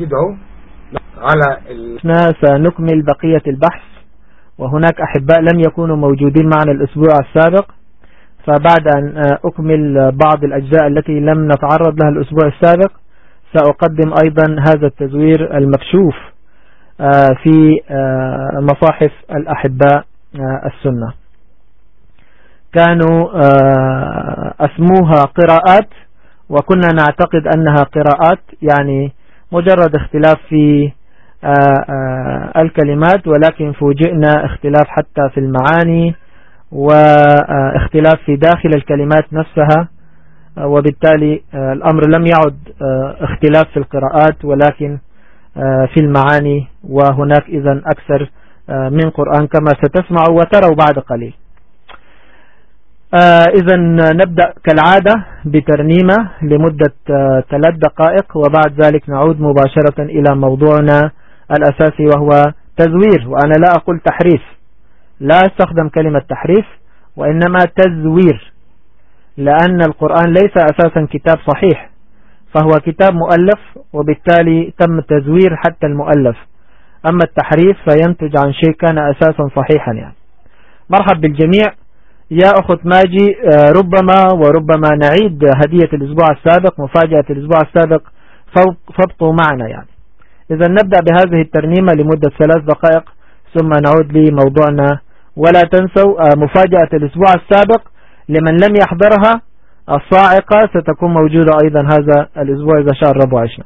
يدعو على سنكمل بقية البحث وهناك أحباء لم يكونوا موجودين معنا الأسبوع السابق فبعد أن أكمل بعض الأجزاء التي لم نتعرض لها الأسبوع السابق سأقدم أيضا هذا التزوير المكشوف آه، في آه، مصاحف الأحباء آه، السنة. كانوا أسموها قراءات وكنا نعتقد أنها قراءات يعني مجرد اختلاف في الكلمات ولكن فوجئنا اختلاف حتى في المعاني واختلاف في داخل الكلمات نفسها وبالتالي الأمر لم يعد اختلاف في القراءات ولكن في المعاني وهناك إذا أكثر من قرآن كما ستسمع وتروا بعد قليل. إذا نبدأ كالعادة بترنيمة لمدة ثلاث دقائق وبعد ذلك نعود مباشرة إلى موضوعنا الأساسي وهو تزوير وأنا لا أقول تحريف. لا أستخدم كلمة تحريف وإنما تزوير لأن القرآن ليس أساسا كتاب صحيح فهو كتاب مؤلف وبالتالي تم تزوير حتى المؤلف. أما التحريف فينتج عن شيء كان أساسا صحيحا يعني. مرحب بالجميع. يا أخت ماجي آه، ربما وربما نعيد هدية الأسبوع السابق مفاجأة الأسبوع السابق فابقوا معنا يعني. إذا نبدأ بهذه الترنيمة لمدة ثلاث دقائق ثم نعود لموضوعنا. ولا تنسوا آه، مفاجأة الأسبوع السابق لمن لم يحضرها الصاعقة ستكون موجودة أيضا هذا الأسبوع إذا شاء الرب وعشنا.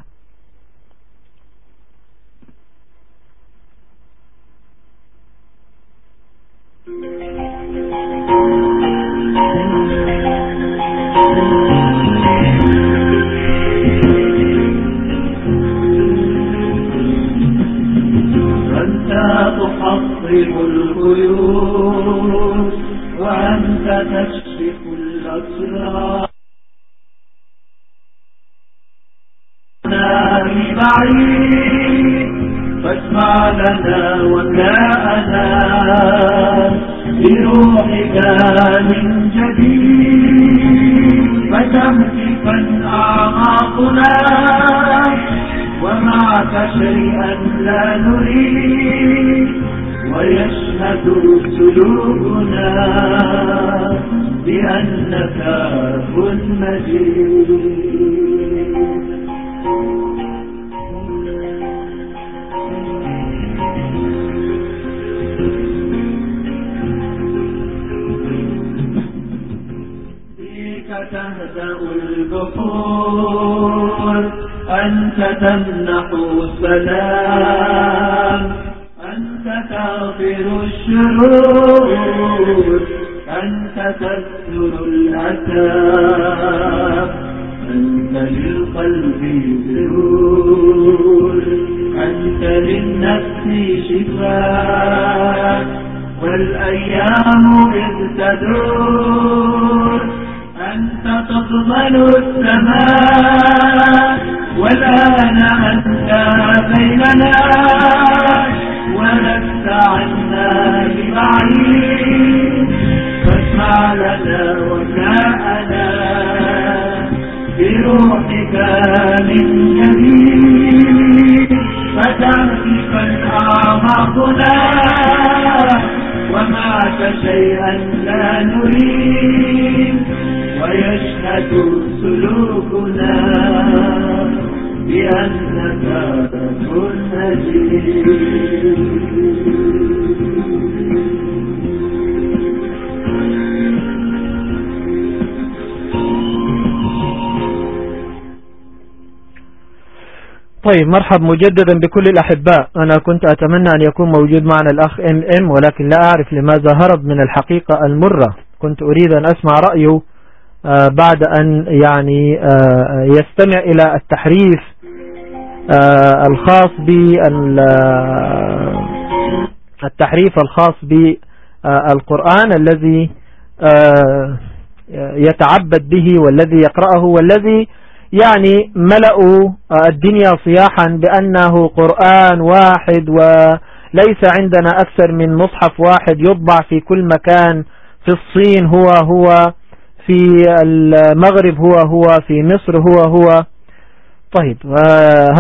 تحطم القيود وأنت تكشف الأسرار. بعيد. فاسمع لنا وجاءنا بروحك من جديد. فتهتفا أعماقنا ومعك شيئا لا نريد. ويشهد سلوكنا بأنك كن مجيد أنت تمنح السلام. أنت تغفر الشرور. أنت تستر الأثام أنت للقلب سرور أنت للنفس شفاء. تقبل طيب مرحب مجددا بكل الأحباء. أنا كنت أتمنى أن يكون موجود معنا الأخ إم إم ولكن لا أعرف لماذا هرب من الحقيقة المرة. كنت أريد أن أسمع رأيه آه، بعد أن يعني آه، يستمع إلى التحريف آه، الخاص التحريف الخاص بالقرآن الذي يتعبد به والذي يقرأه والذي يعني ملأوا الدنيا صياحا بأنه قرآن واحد وليس عندنا أكثر من مصحف واحد يطبع في كل مكان في الصين هو هو في المغرب هو هو في مصر هو هو. طيب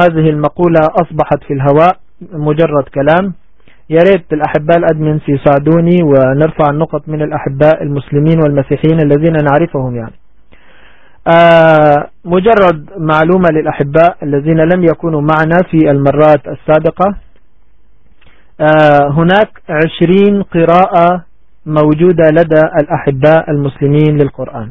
هذه المقولة أصبحت في الهواء مجرد كلام. يا ريت الأحباء الأدمنس يساعدوني ونرفع النقط من الأحباء المسلمين والمسيحيين الذين نعرفهم يعني. آه مجرد معلومة للأحباء الذين لم يكونوا معنا في المرات السابقة. آه هناك عشرين قراءة موجودة لدى الأحباء المسلمين للقرآن.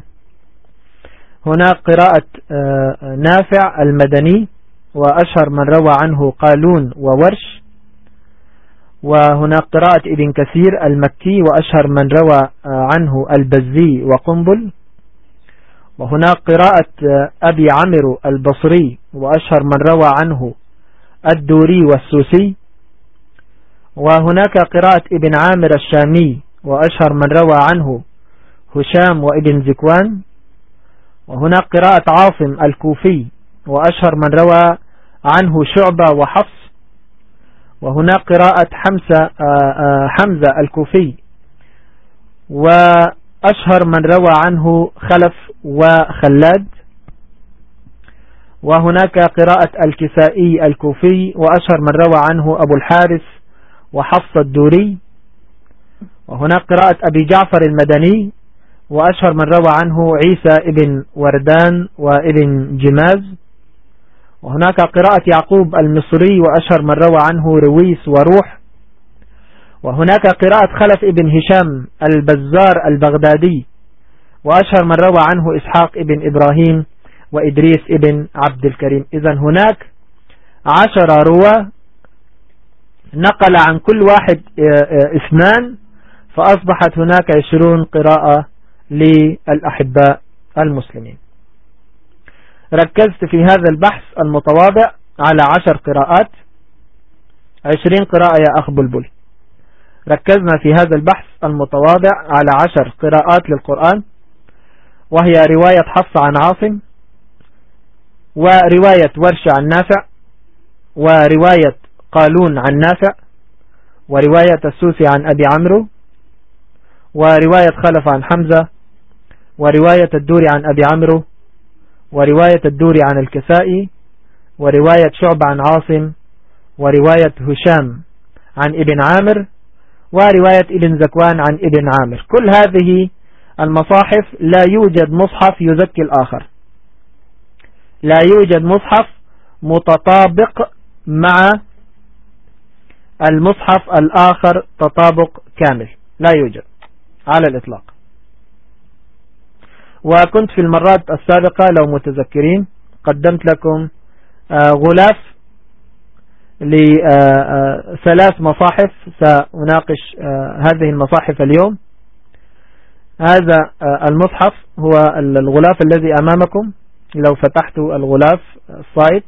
هناك قراءة آه نافع المدني وأشهر من روى عنه قالون وورش. وهناك قراءة ابن كثير المكي وأشهر من روى آه، عنه البزي وقنبل. وهناك قراءة أبي عمرو البصري وأشهر من روى عنه الدوري والسوسي. وهناك قراءة ابن عامر الشامي وأشهر من روى عنه هشام وابن زكوان. وهناك قراءة عاصم الكوفي وأشهر من روى عنه شعبة وحفص. وهناك قراءة حمزة, آه، آه، حمزة الكوفي. وأشهر من روى عنه خلف وخلاد وهناك قراءة الكسائي الكوفي وأشهر من روى عنه أبو الحارث وحفص الدوري وهناك قراءة أبي جعفر المدني وأشهر من روى عنه عيسى ابن وردان وابن جماز وهناك قراءة يعقوب المصري وأشهر من روى عنه رويس وروح وهناك قراءة خلف ابن هشام البزار البغدادي وأشهر من روى عنه إسحاق ابن إبراهيم وإدريس ابن عبد الكريم. إذا هناك عشر روى نقل عن كل واحد آه، آه، اثنان فأصبحت هناك عشرون قراءة للأحباء المسلمين. ركزت في هذا البحث المتواضع على عشر قراءات. عشرين قراءة يا أخ بلبل. ركزنا في هذا البحث المتواضع على عشر قراءات للقرآن وهي رواية حفص عن عاصم ورواية ورش عن نافع ورواية قالون عن نافع ورواية السوسي عن أبي عمرو ورواية خلف عن حمزة ورواية الدوري عن أبي عمرو ورواية الدوري عن الكسائي ورواية شعب عن عاصم ورواية هشام عن ابن عامر ورواية ابن زكوان عن ابن عامر. كل هذه المصاحف لا يوجد مصحف يزكي الآخر. لا يوجد مصحف متطابق مع المصحف الآخر تطابق كامل. لا يوجد على الإطلاق. وكنت في المرات السابقة لو متذكرين قدمت لكم آه، غلاف لثلاث مصاحف سأناقش هذه المصاحف اليوم. هذا المصحف هو الغلاف الذي أمامكم. لو فتحت الغلاف السايت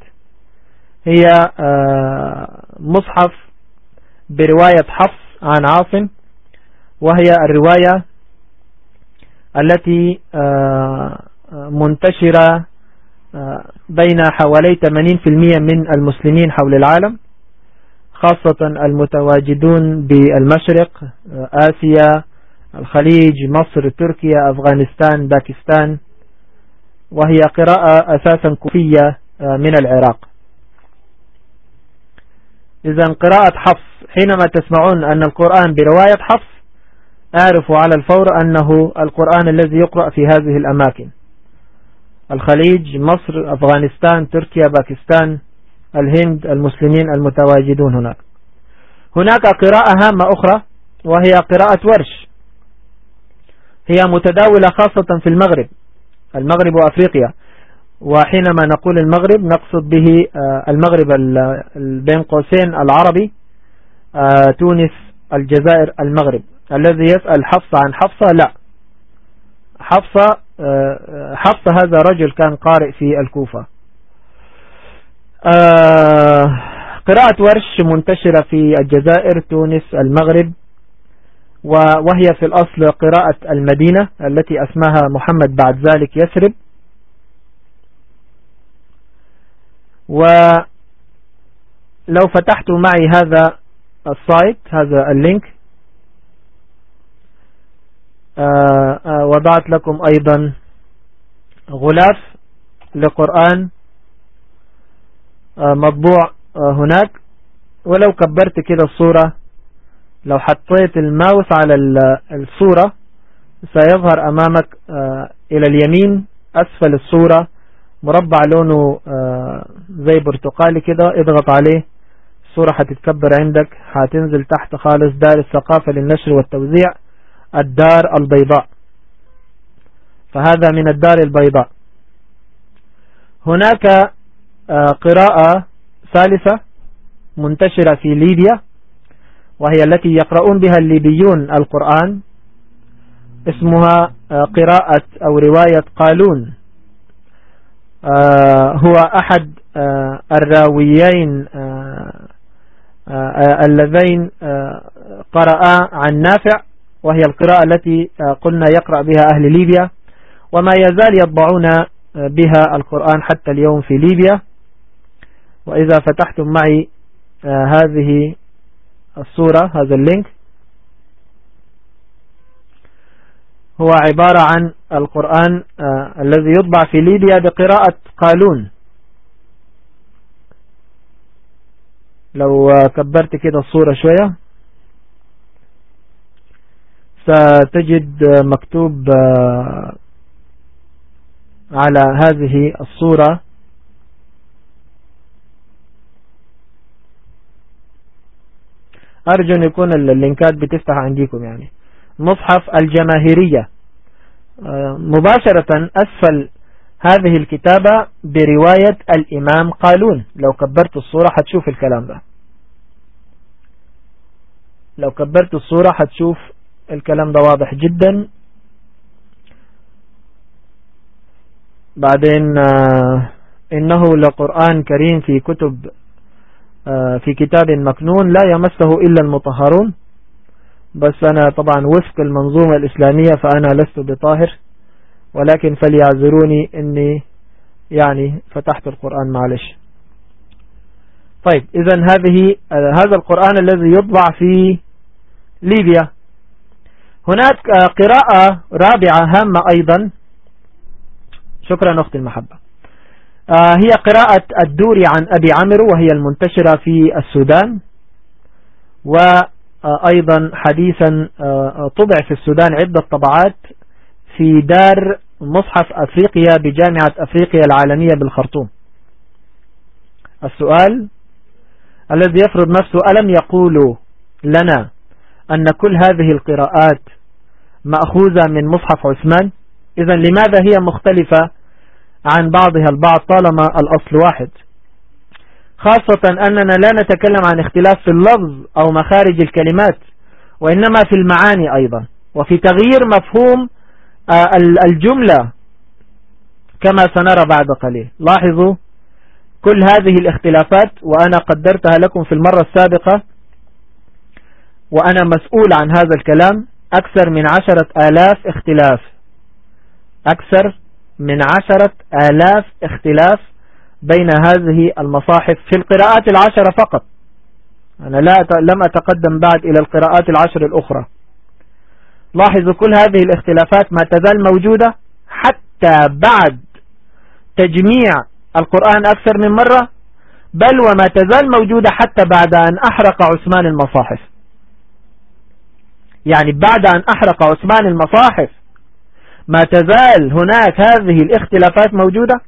هي مصحف برواية حفص عن عاصم وهي الرواية التي منتشرة بين حوالي 80% من المسلمين حول العالم خاصة المتواجدون بالمشرق آه، آسيا الخليج مصر تركيا أفغانستان باكستان وهي قراءة أساسا كوفية من العراق. إذا قراءة حفص. حينما تسمعون أن القرآن برواية حفص أعرف على الفور أنه القرآن الذي يقرأ في هذه الأماكن. الخليج مصر أفغانستان تركيا باكستان الهند المسلمين المتواجدون هناك. هناك قراءة هامة أخرى وهي قراءة ورش. هي متداولة خاصة في المغرب المغرب وأفريقيا. وحينما نقول المغرب نقصد به آه، المغرب بين قوسين العربي آه، تونس الجزائر المغرب. الذي يسأل حفصة عن حفصة؟ لا. حفصة آه، حفصة هذا رجل كان قارئ في الكوفة. قراءة ورش منتشرة في الجزائر تونس المغرب وهي في الأصل قراءة المدينة التي أسماها محمد بعد ذلك يثرب ولو فتحت معي هذا ال site هذا ال link آه، آه، وضعت لكم أيضا غلاف لقرآن مطبوع هناك. ولو كبرت كده الصورة لو حطيت الماوس على الصورة سيظهر أمامك إلى اليمين أسفل الصورة مربع لونه زي برتقالي كده اضغط عليه الصورة حتتكبر عندك حتنزل تحت خالص دار الثقافة للنشر والتوزيع. الدار البيضاء. فهذا من الدار البيضاء. هناك آه، قراءة ثالثة منتشرة في ليبيا وهي التي يقرؤون بها الليبيون القرآن. اسمها آه، قراءة أو رواية قالون. آه، هو أحد الراويين اللذين قرأا عن نافع. وهي القراءة التي قلنا يقرأ بها أهل ليبيا وما يزال يطبعون بها القرآن حتى اليوم في ليبيا. وإذا فتحتم معي آه، هذه الصورة هذا اللينك. هو عبارة عن القرآن آه، الذي يطبع في ليبيا بقراءة قالون. لو كبرت كده الصورة شوية. ستجد مكتوب آه، على هذه الصورة. أرجو أن يكون اللينكات بتفتح عندكم يعني. مصحف الجماهيرية. آه، مباشرة أسفل هذه الكتابة برواية الإمام قالون. لو كبرت الصورة حتشوف الكلام ده. لو كبرت الصورة حتشوف الكلام ده واضح جدا. بعدين آه، إنه لقرآن كريم في كتب آه، في كتاب مكنون لا يمسه إلا المطهرون. بس أنا طبعا وفق المنظومة الإسلامية فأنا لست بطاهر ولكن فليعذروني إني يعني فتحت القرآن معلش. طيب إذا هذه آه، هذا القرآن الذي يطبع في ليبيا. هناك قراءة رابعة هامة أيضا. شكرا أختي المحبة. آه هي قراءة الدوري عن أبي عمرو وهي المنتشرة في السودان. وأيضا حديثا آه طبع في السودان عدة طبعات في دار مصحف أفريقيا بجامعة أفريقيا العالمية بالخرطوم. السؤال الذي يفرض نفسه ألم يقولوا لنا أن كل هذه القراءات مأخوذة من مصحف عثمان. إذا لماذا هي مختلفة عن بعضها البعض طالما الأصل واحد؟ خاصة أننا لا نتكلم عن اختلاف في اللفظ أو مخارج الكلمات وإنما في المعاني أيضا. وفي تغيير مفهوم آه، الجملة كما سنرى بعد قليل. لاحظوا كل هذه الاختلافات وأنا قدرتها لكم في المرة السابقة وأنا مسؤول عن هذا الكلام. أكثر من عشرة آلاف اختلاف. أكثر من عشرة آلاف اختلاف بين هذه المصاحف في القراءات العشرة فقط. أنا لا لم أتقدم بعد إلى القراءات العشر الأخرى. لاحظوا كل هذه الاختلافات ما تزال موجودة حتى بعد تجميع القرآن أكثر من مرة بل وما تزال موجودة حتى بعد أن أحرق عثمان المصاحف. يعني بعد أن أحرق عثمان المصاحف ما تزال هناك هذه الاختلافات موجودة؟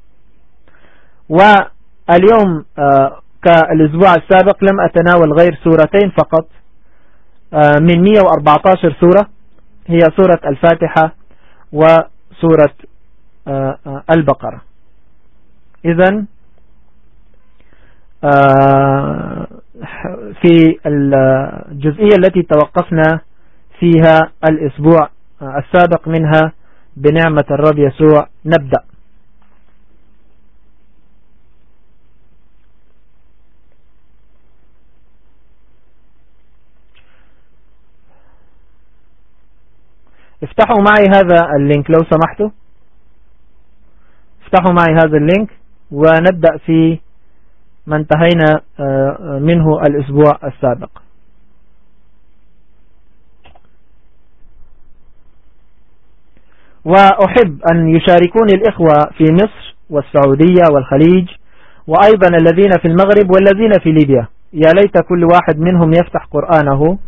واليوم آه، كالأسبوع السابق لم أتناول غير سورتين فقط آه، من 114 سورة هي سورة الفاتحة وسورة آه، البقرة. اذا في الجزئية التي توقفنا فيها الأسبوع السابق منها بنعمة الرب يسوع. نبدأ. افتحوا معي هذا ال link لو سمحتوا. افتحوا معي هذا ال link ونبدأ في ما انتهينا آه، منه الأسبوع السابق. وأحب أن يشاركوني الإخوة في مصر والسعودية والخليج وأيضا الذين في المغرب والذين في ليبيا. يا ليت كل واحد منهم يفتح قرآنه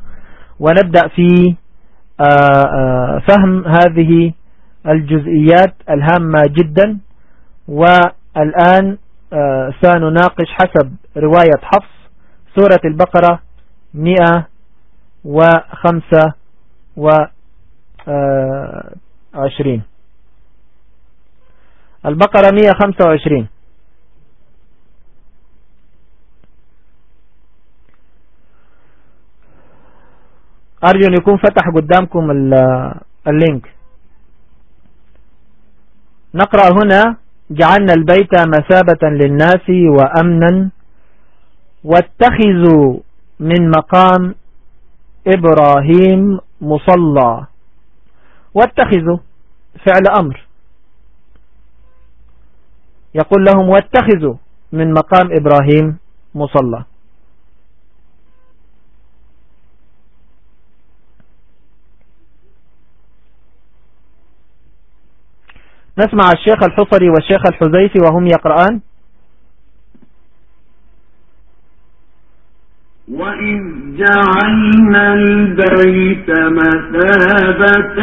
ونبدأ في آه، آه، فهم هذه الجزئيات الهامة جدا. والآن آه، سنناقش حسب رواية حفص سورة البقرة 105 و 120 البقرة 125 أرجو أن يكون فتح قدامكم اللينك. نقرأ هنا جعلنا البيت مثابة للناس وأمنا واتخذوا من مقام إبراهيم مصلى. واتخذوا فعل أمر. يقول لهم واتخذوا من مقام إبراهيم مصلى. نسمع الشيخ الحصري والشيخ الحزيفي وهم يقرآن وإذ جعلنا البيت مثابة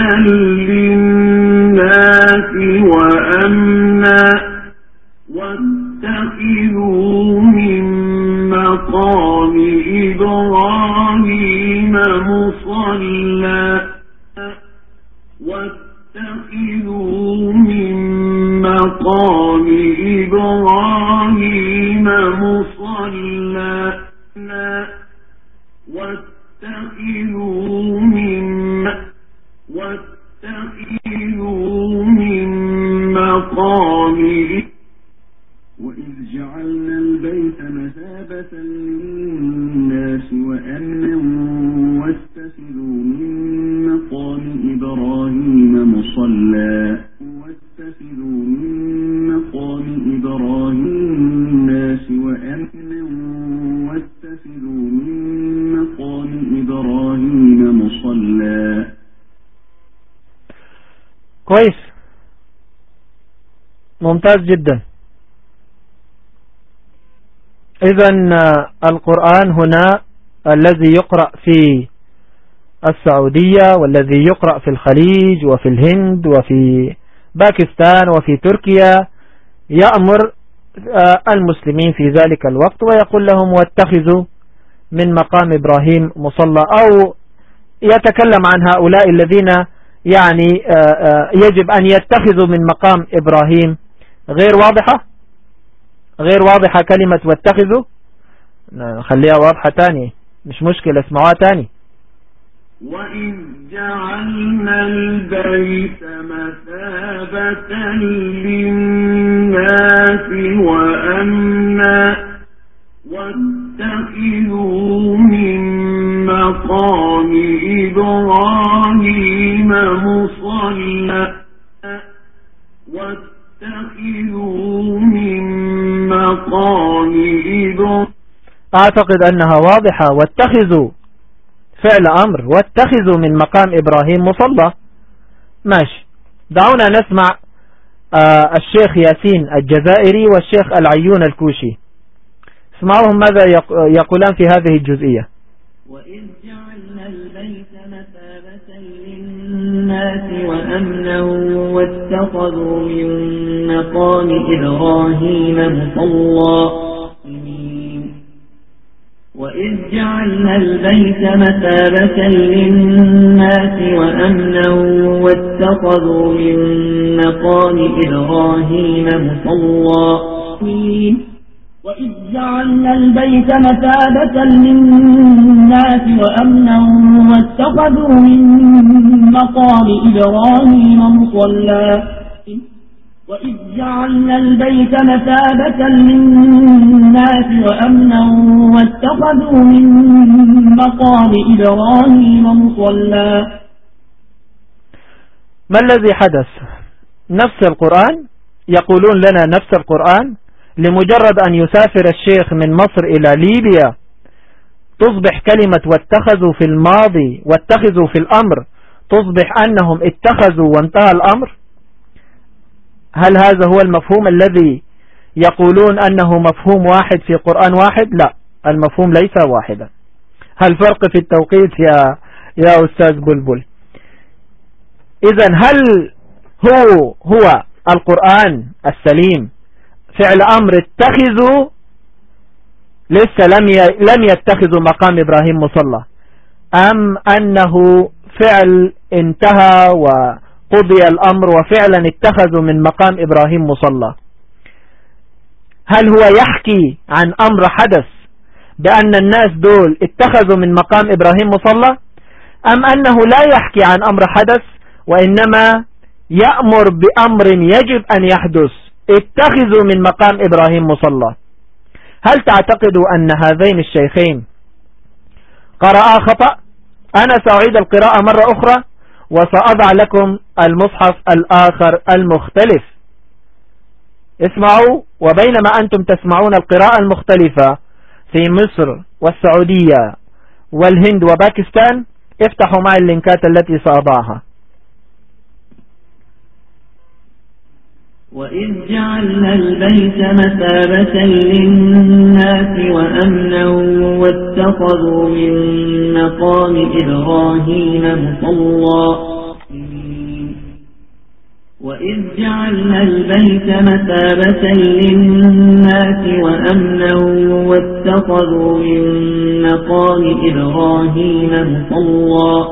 للناس وأمنا واتخذوا من مقام إبراهيم مصلى واتخذوا من مقام إبراهيم مصلى مقام ممتاز جدا. إذا القرآن هنا الذي يقرأ في السعودية والذي يقرأ في الخليج وفي الهند وفي باكستان وفي تركيا يأمر المسلمين في ذلك الوقت ويقول لهم واتخذوا من مقام إبراهيم مصلى أو يتكلم عن هؤلاء الذين يعني يجب أن يتخذوا من مقام إبراهيم غير واضحة؟ غير واضحة كلمة واتخذوا خليها واضحة تاني مش مشكلة اسمعوها تاني. وإذ جعلنا البيت مثابة للناس وأمنا واتخذوا من مقام إبراهيم مصلى واتخذوا أعتقد أنها واضحة. واتخذوا فعل أمر. واتخذوا من مقام إبراهيم مصلى. ماشي. دعونا نسمع آه الشيخ ياسين الجزائري والشيخ العيون الكوشي. اسمعوهم ماذا يقولان في هذه الجزئية. وإذ جعلنا البيت مثابة للناس وأمنا واتخذوا من مقام إبراهيم مصلى. وإذ جعلنا البيت مثابة للناس وأمنا واتخذوا من مقام إبراهيم مصلى. وإذ جعلنا البيت مثابة للناس وأمنا واتخذوا من مقام إبراهيم مصلى وإذ جعلنا البيت مثابة للناس وأمنا واتخذوا من مقام إبراهيم مصلى ما الذي حدث؟ نفس القرآن؟ يقولون لنا نفس القرآن؟ لمجرد أن يسافر الشيخ من مصر إلى ليبيا تصبح كلمة واتخذوا في الماضي واتخذوا في الأمر تصبح أنهم اتخذوا وانتهى الأمر؟ هل هذا هو المفهوم الذي يقولون أنه مفهوم واحد في قرآن واحد؟ لا المفهوم ليس واحدا. هل فرق في التوقيت يا يا أستاذ بلبل؟ إذا هل هو هو القرآن السليم؟ فعل أمر اتخذوا لسه لم لم يتخذوا مقام إبراهيم مصلى. أم أنه فعل انتهى وقضي الأمر وفعلا اتخذوا من مقام إبراهيم مصلى؟ هل هو يحكي عن أمر حدث بأن الناس دول اتخذوا من مقام إبراهيم مصلى؟ أم أنه لا يحكي عن أمر حدث وإنما يأمر بأمر يجب أن يحدث؟ اتخذوا من مقام إبراهيم مصلى. هل تعتقد أن هذين الشيخين قرأ خطأ؟ أنا سأعيد القراءة مرة أخرى وسأضع لكم المصحف الآخر المختلف. اسمعوا وبينما أنتم تسمعون القراءة المختلفة في مصر والسعودية والهند وباكستان افتحوا معي اللينكات التي سأضعها. وإذ جعلنا البيت مثابة للناس وأمنا واتخذوا من مقام إبراهيم مصلى. وإذ جعلنا البيت مثابة للناس وأمنا واتخذوا من مقام إبراهيم مصلى.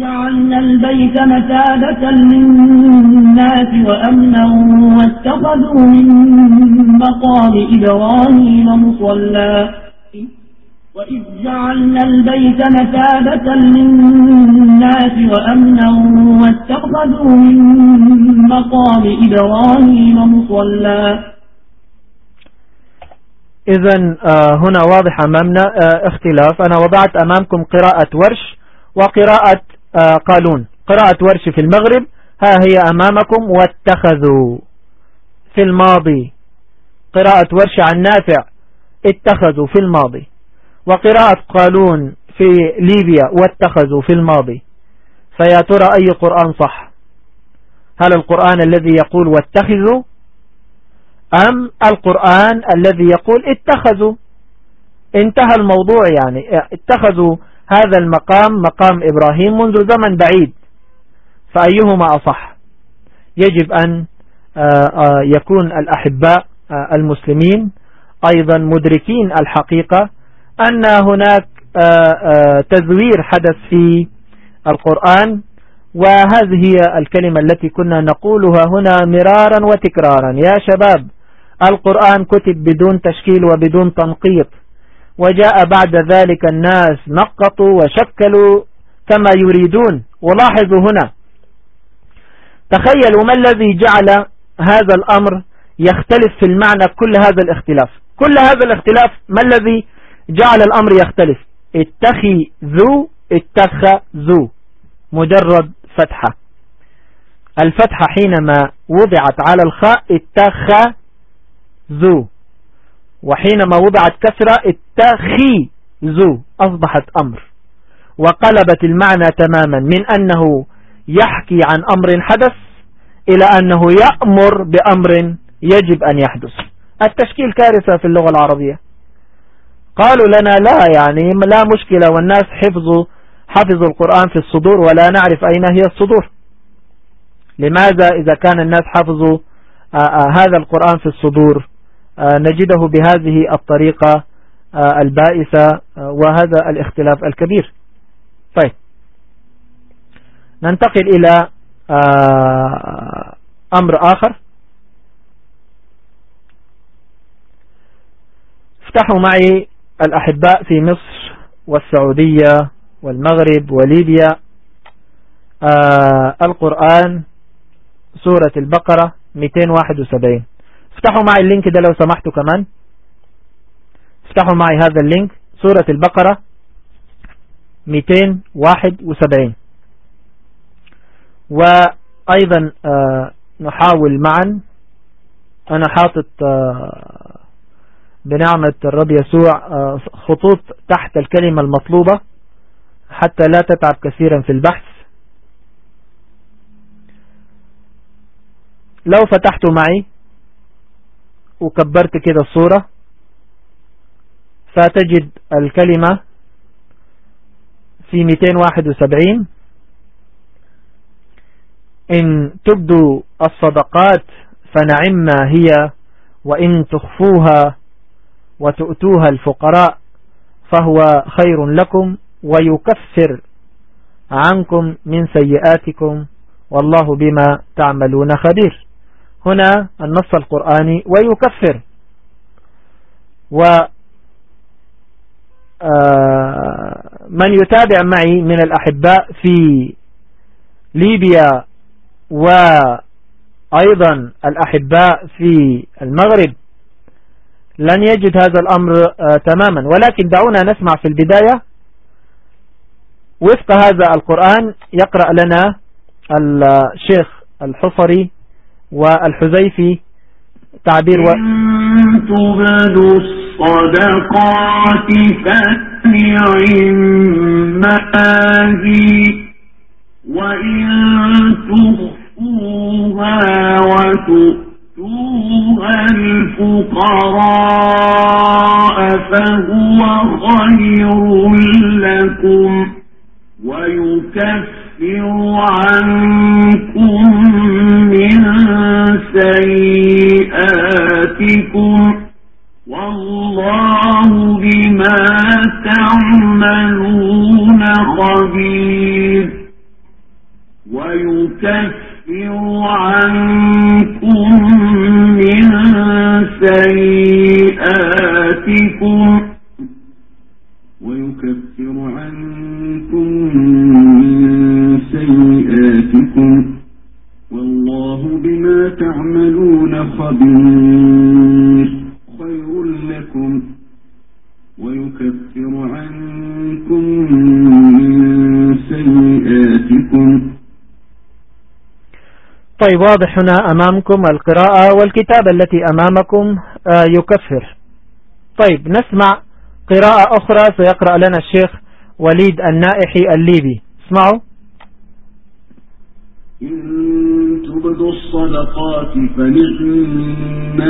جعلنا البيت مثابة للناس وأمنا واتخذوا من مقام إبراهيم مصلى. وإذ جعلنا البيت مثابة للناس وأمنا واتخذوا من مقام إبراهيم مصلى. إذا آه، هنا واضح أمامنا آه، اختلاف. أنا وضعت أمامكم قراءة ورش وقراءة قالون قراءة ورش في المغرب ها هي أمامكم واتخذوا. في الماضي قراءة ورش عن نافع اتخذوا في الماضي. وقراءة قالون في ليبيا واتخذوا في الماضي. فيا ترى أي قرآن صح؟ هل القرآن الذي يقول واتخذوا؟ أم القرآن الذي يقول اتخذوا؟ انتهى الموضوع يعني اتخذوا هذا المقام مقام إبراهيم منذ زمن بعيد. فأيهما أصح؟ يجب أن آه، آه، يكون الأحباء آه، المسلمين أيضا مدركين الحقيقة أن هناك تزوير حدث في القرآن وهذه هي الكلمة التي كنا نقولها هنا مرارا وتكرارا. يا شباب القرآن كتب بدون تشكيل وبدون تنقيط. وجاء بعد ذلك الناس نقطوا وشكلوا كما يريدون. ولاحظوا هنا. تخيلوا ما الذي جعل هذا الأمر يختلف في المعنى كل هذا الاختلاف. كل هذا الاختلاف ما الذي جعل الأمر يختلف؟ اتخي ذو اتخ ذو مجرد فتحة. الفتحة حينما وضعت على الخاء اتخ ذو وحينما وضعت كسرة اتخي ذو أصبحت أمر. وقلبت المعنى تماما من أنه يحكي عن أمر حدث إلى أنه يأمر بأمر يجب أن يحدث. التشكيل كارثة في اللغة العربية. قالوا لنا لا يعني لا مشكلة والناس حفظوا حفظوا القرآن في الصدور ولا نعرف أين هي الصدور. لماذا إذا كان الناس حفظوا آه، آه، هذا القرآن في الصدور؟ نجده بهذه الطريقة البائسة وهذا الاختلاف الكبير. طيب. ننتقل إلى أمر آخر. افتحوا معي الأحباء في مصر والسعودية والمغرب وليبيا. آه القرآن سورة البقرة 271 افتحوا معي اللينك ده لو سمحتوا كمان. افتحوا معي هذا اللينك. سورة البقرة 271 وأيضا آه نحاول معا. أنا حاطط آه بنعمة الرب يسوع آه خطوط تحت الكلمة المطلوبة حتى لا تتعب كثيرا في البحث. لو فتحت معي وكبرت كده الصورة فتجد الكلمة في 271 إن تبدوا الصدقات فنعم ما هي وإن تخفوها وتؤتوها الفقراء فهو خير لكم ويكفر عنكم من سيئاتكم والله بما تعملون خبير. هنا النص القرآني ويكفر. و آه، من يتابع معي من الأحباء في ليبيا وأيضا الأحباء في المغرب لن يجد هذا الأمر آه، تماما. ولكن دعونا نسمع في البداية وفق هذا القرآن يقرأ لنا الشيخ الحصري والحزيفي تعبير و... تبدوا الصدقات فنعماه وإن تخفوها وتؤتوها الفقراء فهو خير طيب واضح هنا أمامكم القراءة والكتابة التي أمامكم آه، يكفر. طيب نسمع قراءة أخرى سيقرأ لنا الشيخ وليد النائحي الليبي. اسمعوا. إن تبدوا الصدقات فنعما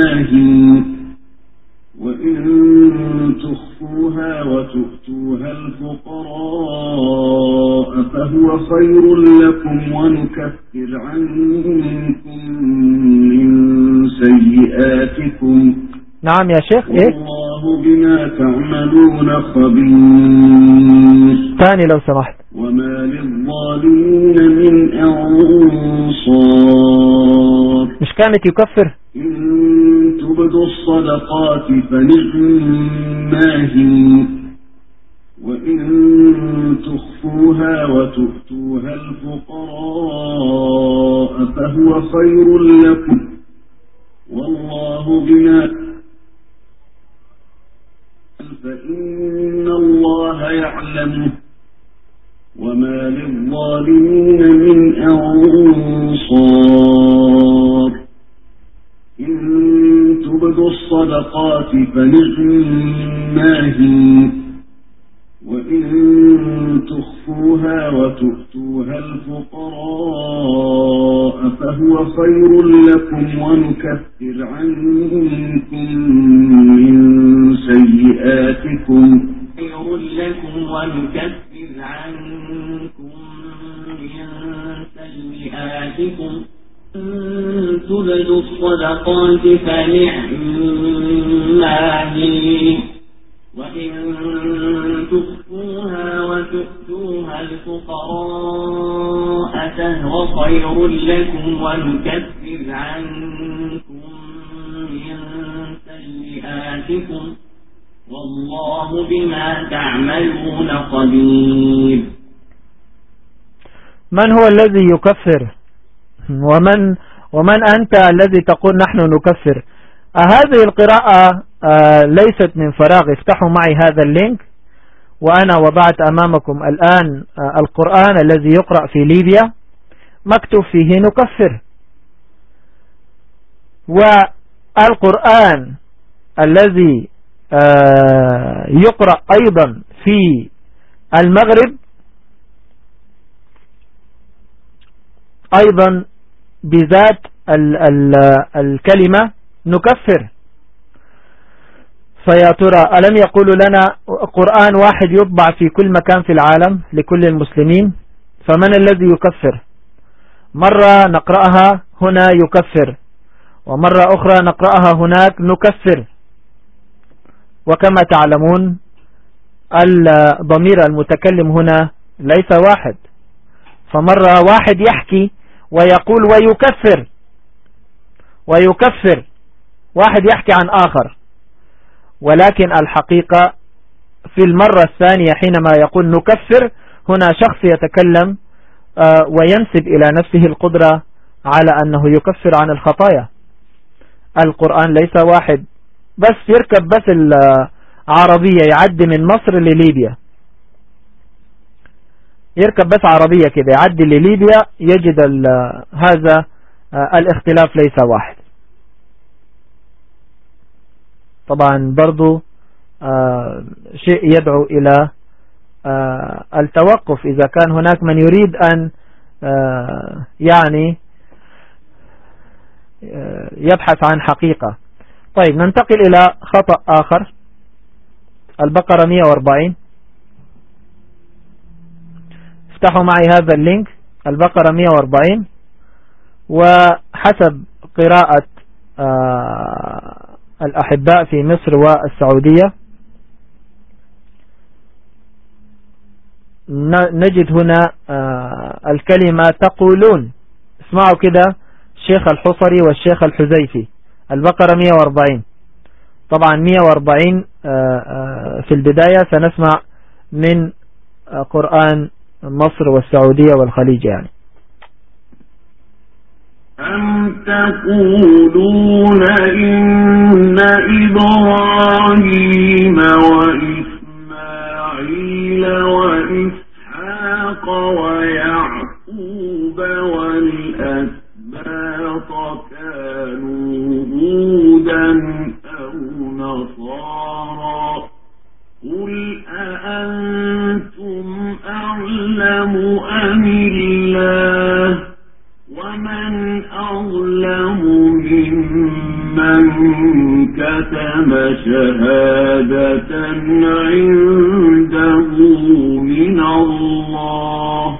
نعم يا شيخ إيه؟ والله بما تعملون خبير. ثاني لو سمحت. وما للظالمين من أنصار. مش كانت يكفر؟ إن تبدوا الصدقات فنعما وتؤتوها الفقراء فهو خير لكم ونكفر عنكم من سيئاتكم. خير لكم ونكفر عنكم من سيئاتكم. إن تبدوا الصدقات فنعما هي وإن تخفوها وتؤتوها الفقراء فهو خير لكم ونكفر عنكم من سيئاتكم والله بما تعملون خبير. من هو الذي يكفر؟ ومن ومن أنت الذي تقول نحن نكفر؟ هذه القراءة آه ليست من فراغ. افتحوا معي هذا اللينك. وأنا وضعت أمامكم الآن آه القرآن الذي يقرأ في ليبيا. مكتوب فيه نكفر. والقرآن الذي يقرأ أيضا في المغرب أيضا بذات ال الكلمة نكفر. فيا ترى ألم يقولوا لنا قرآن واحد يطبع في كل مكان في العالم لكل المسلمين؟ فمن الذي يكفر؟ مرة نقرأها هنا يكفر. ومرة أخرى نقرأها هناك نكفر. وكما تعلمون الضمير المتكلم هنا ليس واحد. فمرة واحد يحكي ويقول ويكفر. ويكفر. واحد يحكي عن آخر. ولكن الحقيقة في المرة الثانية حينما يقول نكفر هنا شخص يتكلم آه، وينسب إلى نفسه القدرة على أنه يكفر عن الخطايا. القرآن ليس واحد. بس يركب بس العربية يعدي من مصر لليبيا. يركب بس عربية كده يعدي لليبيا يجد هذا آه، الاختلاف ليس واحد. طبعا برضو آه، شيء يدعو إلى آه، التوقف. إذا كان هناك من يريد أن آه، يعني يبحث عن حقيقة. طيب ننتقل إلى خطأ آخر. البقرة 140 افتحوا معي هذا اللينك. البقرة 140 وحسب قراءة الأحباء في مصر والسعودية. نجد هنا آه، الكلمة تقولون. اسمعوا كده الشيخ الحصري والشيخ الحزيفي البقرة 140 طبعا 140 آه، آه، في البداية سنسمع من قرآن مصر والسعودية والخليج يعني. أم تقولون إن إبراهيم وإسماعيل وإسحاق ويعقوب كتم شهادة عنده من الله.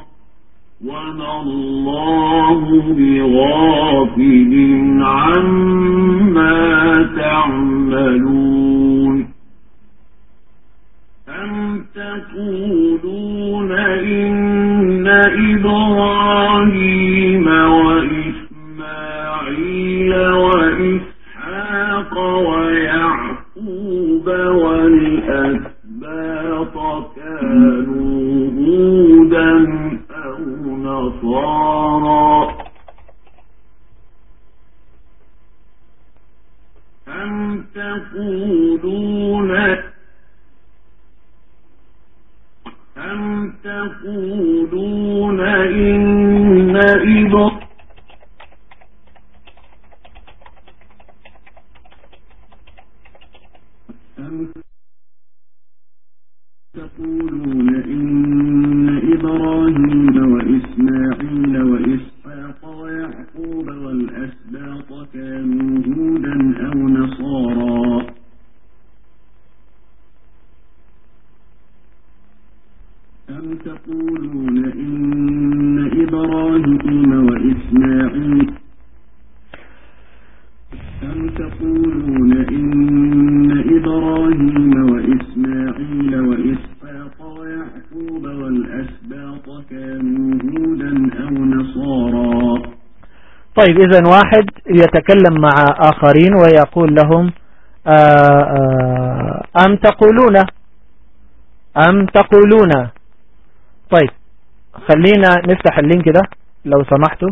وما الله بغافل عما تعملون. أم تقولون إن إبراهيم إن طيب إذا واحد يتكلم مع آخرين ويقول لهم آآ آآ أم تقولون؟ أم تقولون؟ طيب خلينا نفتح ال link ده لو سمحتوا.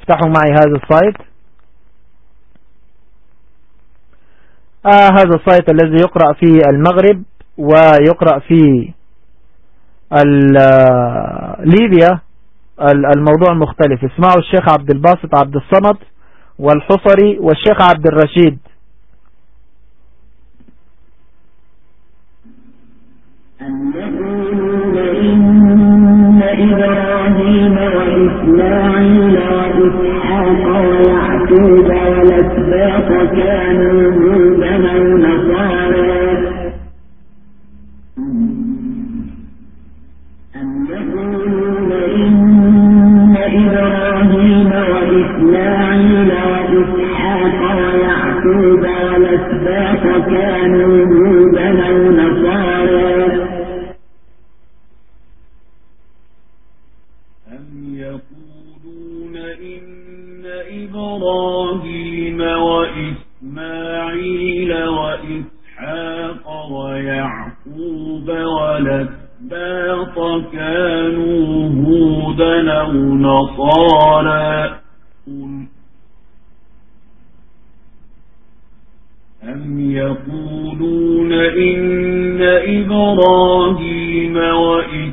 افتحوا معي هذا ال site. آه هذا ال site الذي يقرأ في المغرب ويقرأ في آه، ليبيا. الموضوع مختلف. اسمعوا الشيخ عبد الباسط عبد الصمد والحصري والشيخ عبد الرشيد. إن إبراهيم وإسماعيل وإسحاق ويعقوب والأسباط كانوا هودا ويعقوب والأسباط كانوا هودا أو نصارى أم يقولون إن إبراهيم وإسماعيل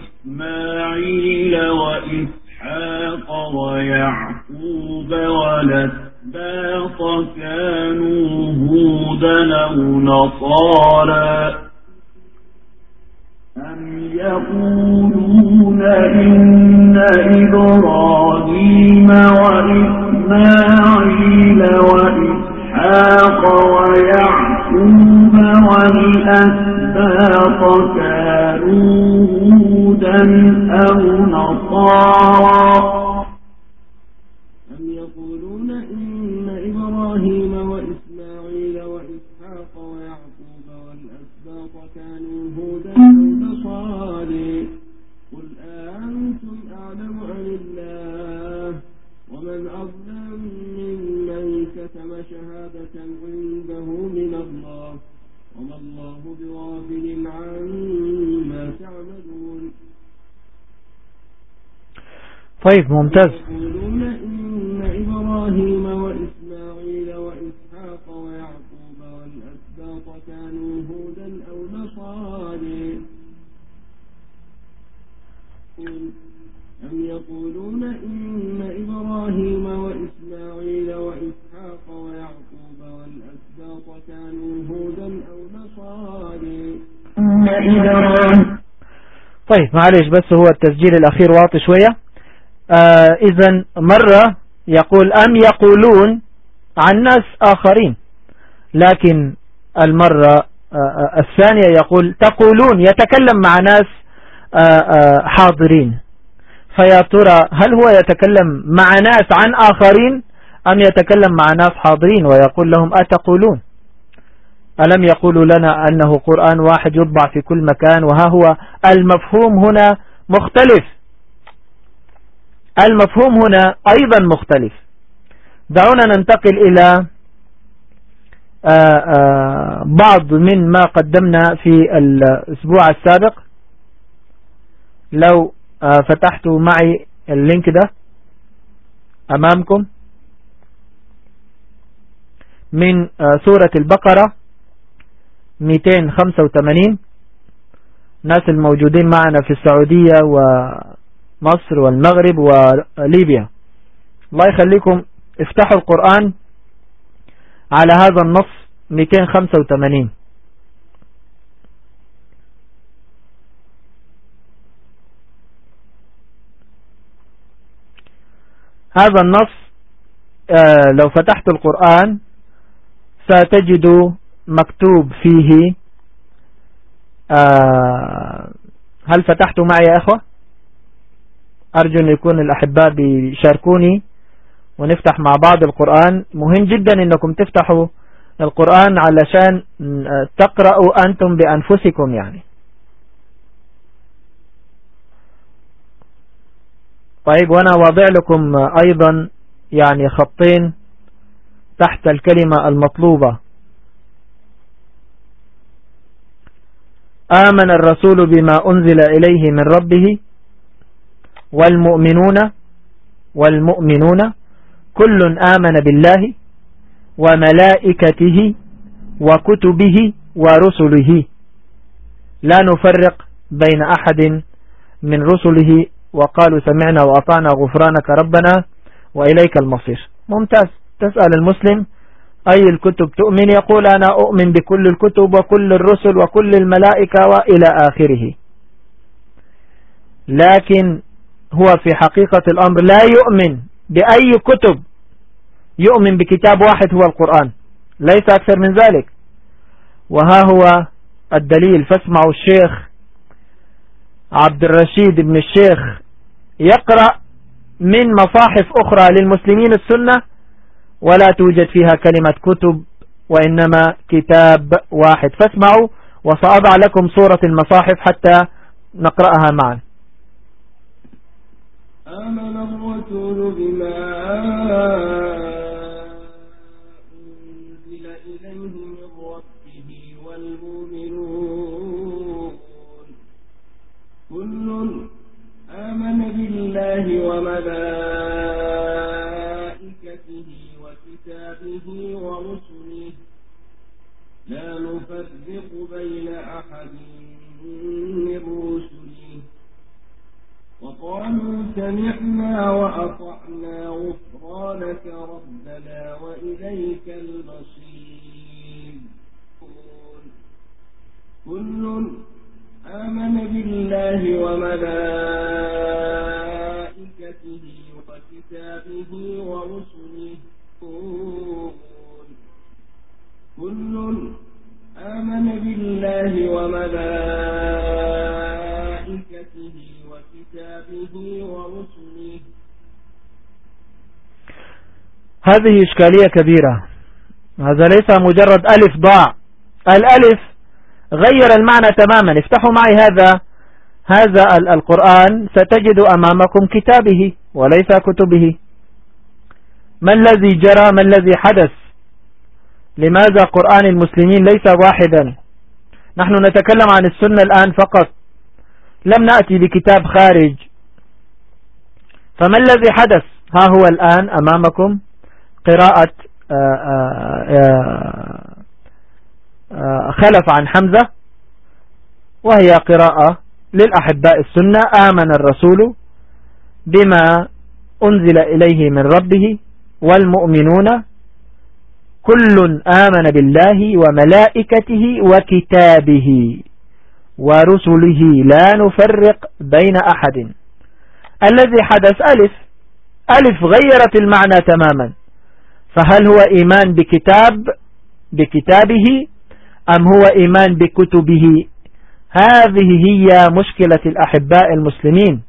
ممتاز. يقولون إن إبراهيم وإسماعيل وإسحاق ويعقوب والأسباط كانوا هودا أو نصارى. أم يقولون إن إبراهيم وإسماعيل وإسحاق ويعقوب والأسباط كانوا هودا أو نصارى. إن إبراهيم. طيب معلش بس هو التسجيل الأخير واطي شوية. آه إذا مرة يقول أم يقولون عن ناس آخرين لكن المرة آه الثانية يقول تقولون يتكلم مع ناس آه آه حاضرين. فيا ترى هل هو يتكلم مع ناس عن آخرين أم يتكلم مع ناس حاضرين ويقول لهم أتقولون؟ ألم يقولوا لنا أنه قرآن واحد يطبع في كل مكان وها هو المفهوم هنا مختلف؟ المفهوم هنا أيضا مختلف. دعونا ننتقل إلى آآ آآ بعض من ما قدمنا في الأسبوع السابق. لو فتحتوا معي اللينك ده أمامكم. من سورة البقرة 285 ناس الموجودين معنا في السعودية ومصر والمغرب وليبيا. الله يخليكم افتحوا القرآن على هذا النص 285 هذا النص آه لو فتحت القرآن ستجد مكتوب فيه آه هل فتحتوا معي يا أخوة؟ أرجو أن يكون الأحباء بيشاركوني ونفتح مع بعض القرآن. مهم جدا أنكم تفتحوا القرآن علشان تقرأوا أنتم بأنفسكم يعني. طيب وأنا واضع لكم أيضا يعني خطين تحت الكلمة المطلوبة. آمن الرسول بما أنزل إليه من ربه. والمؤمنون والمؤمنون كل آمن بالله وملائكته وكتبه ورسله. لا نفرق بين أحد من رسله. وقالوا سمعنا وأطعنا غفرانك ربنا وإليك المصير. ممتاز. تسأل المسلم أي الكتب تؤمن؟ يقول أنا أؤمن بكل الكتب وكل الرسل وكل الملائكة وإلى آخره. لكن هو في حقيقة الأمر لا يؤمن بأي كتب يؤمن بكتاب واحد هو القرآن. ليس أكثر من ذلك. وها هو الدليل فاسمعوا الشيخ عبد الرشيد بن الشيخ يقرأ من مصاحف أخرى للمسلمين السنة ولا توجد فيها كلمة كتب وإنما كتاب واحد. فاسمعوا وسأضع لكم صورة المصاحف حتى نقرأها معا. آمن الرسول بما هذه إشكالية كبيرة. هذا ليس مجرد ألف ضاع الألف غير المعنى تماما. افتحوا معي هذا. هذا القرآن. ستجد أمامكم كتابه وليس كتبه. ما الذي جرى؟ ما الذي حدث؟ لماذا قرآن المسلمين ليس واحدا؟ نحن نتكلم عن السنة الآن فقط. لم نأتي بكتاب خارج. فما الذي حدث؟ ها هو الآن أمامكم. قراءة آه، آه، آه، خلف عن حمزة وهي قراءة للأحباء السنة آمن الرسول بما أنزل إليه من ربه والمؤمنون كل آمن بالله وملائكته وكتابه ورسله لا نفرق بين أحد. الذي حدث ألف ألف غيرت المعنى تماما. فهل هو إيمان بكتاب بكتابه أم هو إيمان بكتبه؟ هذه هي مشكلة الأحباء المسلمين.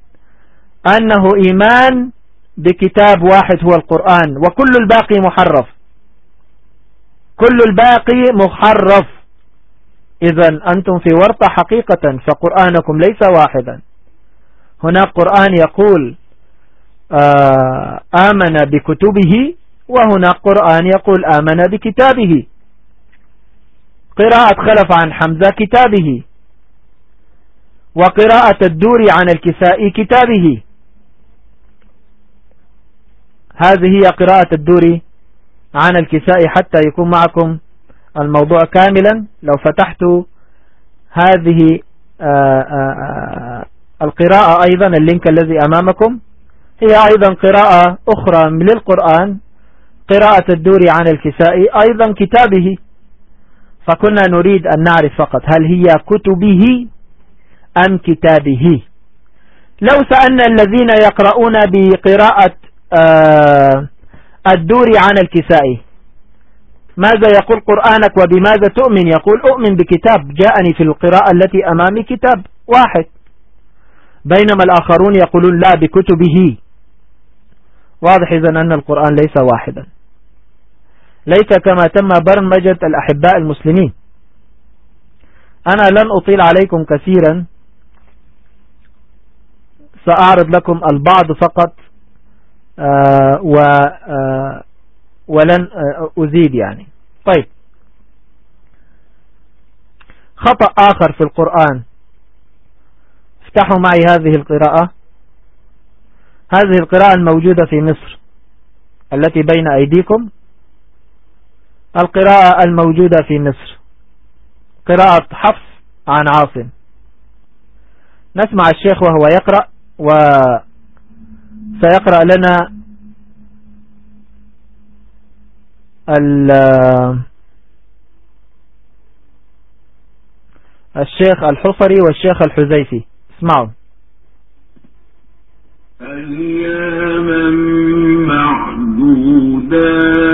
أنه إيمان بكتاب واحد هو القرآن وكل الباقي محرف. كل الباقي محرف. إذا أنتم في ورطة حقيقة فقرآنكم ليس واحدا. هناك قرآن يقول آه، آمن بكتبه وهناك قرآن يقول آمن بكتابه. قراءة خلف عن حمزة كتابه. وقراءة الدور عن الكساء كتابه. هذه هي قراءة الدور عن الكساء حتى يكون معكم الموضوع كاملا. لو فتحت هذه آه، آه، آه، القراءة أيضا اللينك الذي أمامكم. هي أيضا قراءة أخرى للقرآن. قراءة الدور عن الكساء أيضا كتابه. فكنا نريد أن نعرف فقط هل هي كتبه أم كتابه. لو سألنا الذين يقرؤون بقراءة آه، الدور عن الكساء ماذا يقول قرآنك وبماذا تؤمن؟ يقول أؤمن بكتاب جاءني في القراءة التي أمامي كتاب واحد. بينما الآخرون يقولون لا بكتبه. واضح إذن أن القرآن ليس واحدا. ليس كما تم برمجة الأحباء المسلمين. أنا لن أطيل عليكم كثيرا. سأعرض لكم البعض فقط آه و آه ولن آه أزيد يعني. طيب. خطأ آخر في القرآن. افتحوا معي هذه القراءة. هذه القراءة الموجودة في مصر التي بين أيديكم. القراءة الموجودة في مصر. قراءة حفص عن عاصم. نسمع الشيخ وهو يقرأ وسيقرأ لنا الشيخ الحصري والشيخ الحزيفي اسمعوا. أياما معدودات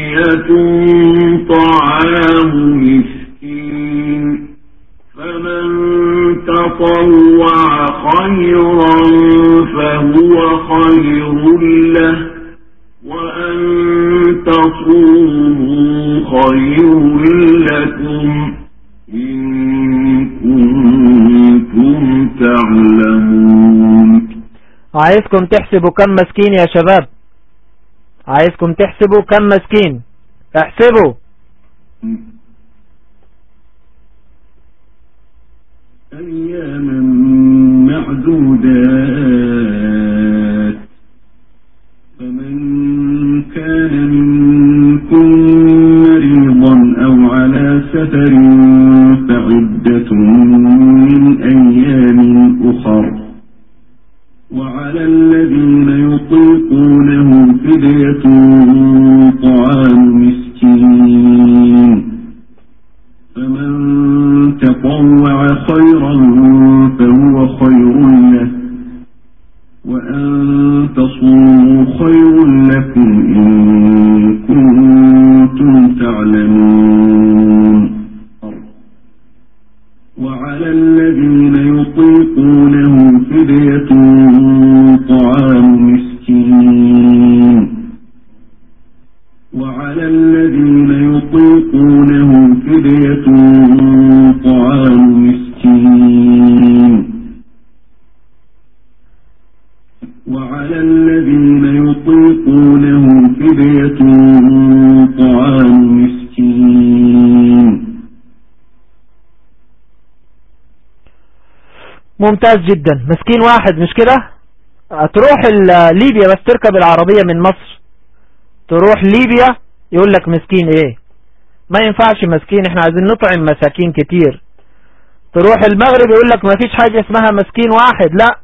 عايزكم تحسبوا كم مسكين يا شباب؟ عايزكم تحسبوا كم مسكين؟ احسبوا. ممتاز جدا. مسكين واحد مش كده؟ تروح ال- ليبيا بس تركب العربية من مصر. تروح ليبيا يقول لك مسكين إيه؟ ما ينفعش مسكين إحنا عايزين نطعم مساكين كتير. تروح المغرب يقول لك ما فيش حاجة اسمها مسكين واحد لا.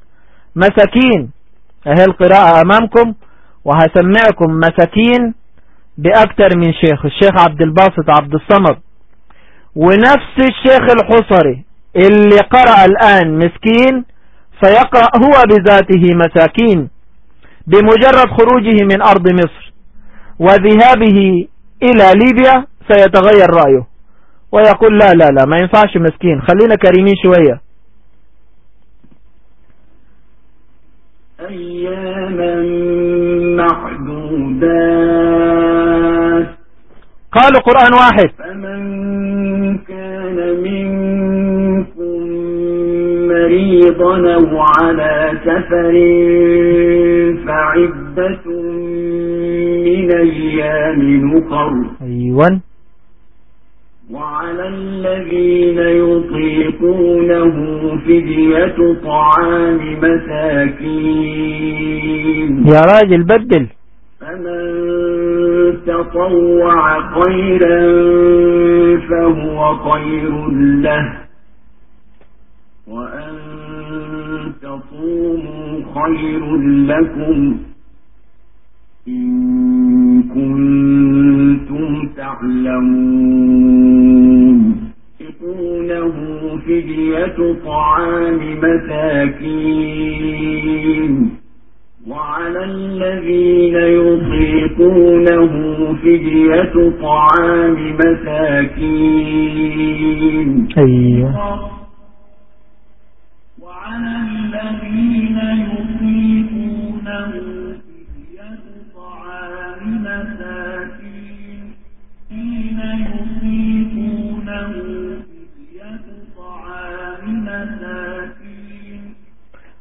مساكين. اهي القراءة أمامكم وهسمعكم مساكين باكتر من شيخ الشيخ عبد الباسط عبد الصمد. ونفس الشيخ الحصري. اللي قرأ الآن مسكين سيقرأ هو بذاته مساكين بمجرد خروجه من أرض مصر وذهابه إلى ليبيا سيتغير رأيه ويقول لا لا لا ما ينفعش مسكين خلينا كريمين شوية. أياما معدودات. قالوا قرآن واحد. فمن كان منكم مريضا أو على سفر فعدة من أيام أخر أيوة وعلى الذين يطيقونه فدية طعام مساكين يا راجل بدل. فمن تطوع خيرا فهو خير له وأن تصوموا خير لكم إن كنتم تعلمون. يكونه فدية طعام مساكين. وعلى الذين يطيقونه فدية طعام مساكين. أيوة. وعلى الذين فدية طعام مساكين الذين فدية طعام مساكين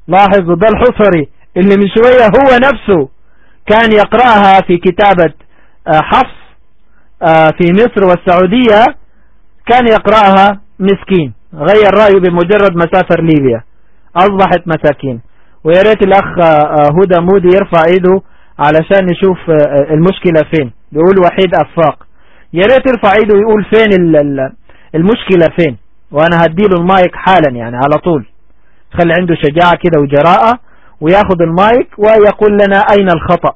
لاحظوا ده الحصري اللي من شوية هو نفسه كان يقرأها في كتابة آه، حفص آه، في مصر والسعودية كان يقرأها مسكين غير رأيه بمجرد ما سافر ليبيا. أصبحت مساكين. ويا ريت الأخ آه، هدى مودي يرفع إيده علشان نشوف آه، المشكلة فين. بيقول وحيد أفاق. يا ريت يرفع إيده ويقول فين ال- ال- المشكلة فين. وأنا هديله المايك حالا يعني على طول. خلي عنده شجاعة كده وجراءة وياخد المايك ويقول لنا أين الخطأ.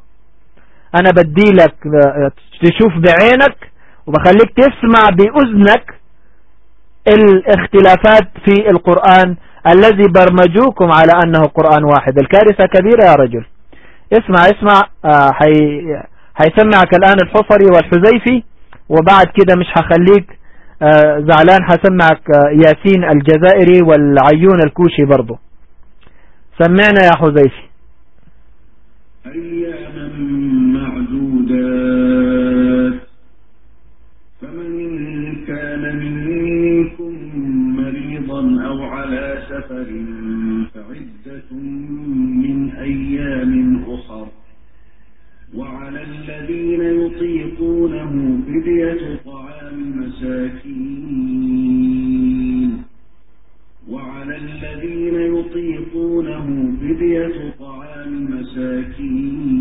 أنا بديلك آه، تشوف بعينك وبخليك تسمع بأذنك الاختلافات في القرآن الذي برمجوكم على أنه قرآن واحد. الكارثة كبيرة يا رجل. اسمع اسمع. آه، حي... هيسمعك الآن الحصري والحزيفي وبعد كده مش هخليك آه، زعلان هسمعك آه، ياسين الجزائري والعيون الكوشي برضو. سمعنا يا حزيفي أياما معدودات فمن كان منكم أو على سفر فعدة من أيام أخر. وعلى الذين يطيقونه فدية طعام مساكين. وعلى الذين يطيقونه فدية طعام مساكين.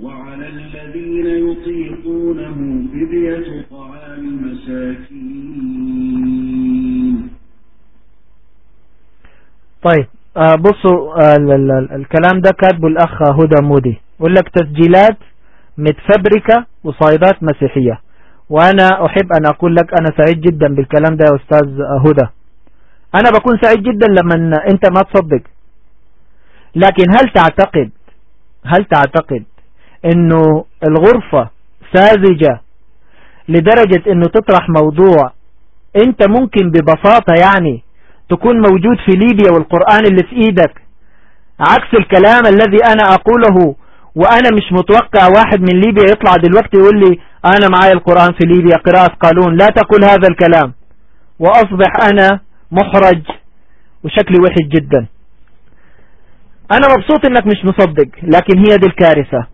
وعلى الذين يطيقونه فدية طعام مساكين. طيب آه بصوا آه الكلام ده كاتبه الأخ هدى مودي. يقول لك تسجيلات متفبركة وصايدات مسيحية. وأنا أحب أن أقول لك أنا سعيد جدا بالكلام ده يا أستاذ هدى. أنا بكون سعيد جدا لما أنت ما تصدق. لكن هل تعتقد هل تعتقد أنه الغرفة ساذجة لدرجة أنه تطرح موضوع أنت ممكن ببساطة يعني تكون موجود في ليبيا والقرآن اللي في إيدك. عكس الكلام الذي أنا أقوله وأنا مش متوقع واحد من ليبيا يطلع دلوقتي يقول لي أنا معايا القرآن في ليبيا قراءة قانون لا تقول هذا الكلام. وأصبح أنا محرج وشكلي وحش جدا. أنا مبسوط إنك مش مصدق لكن هي دي الكارثة.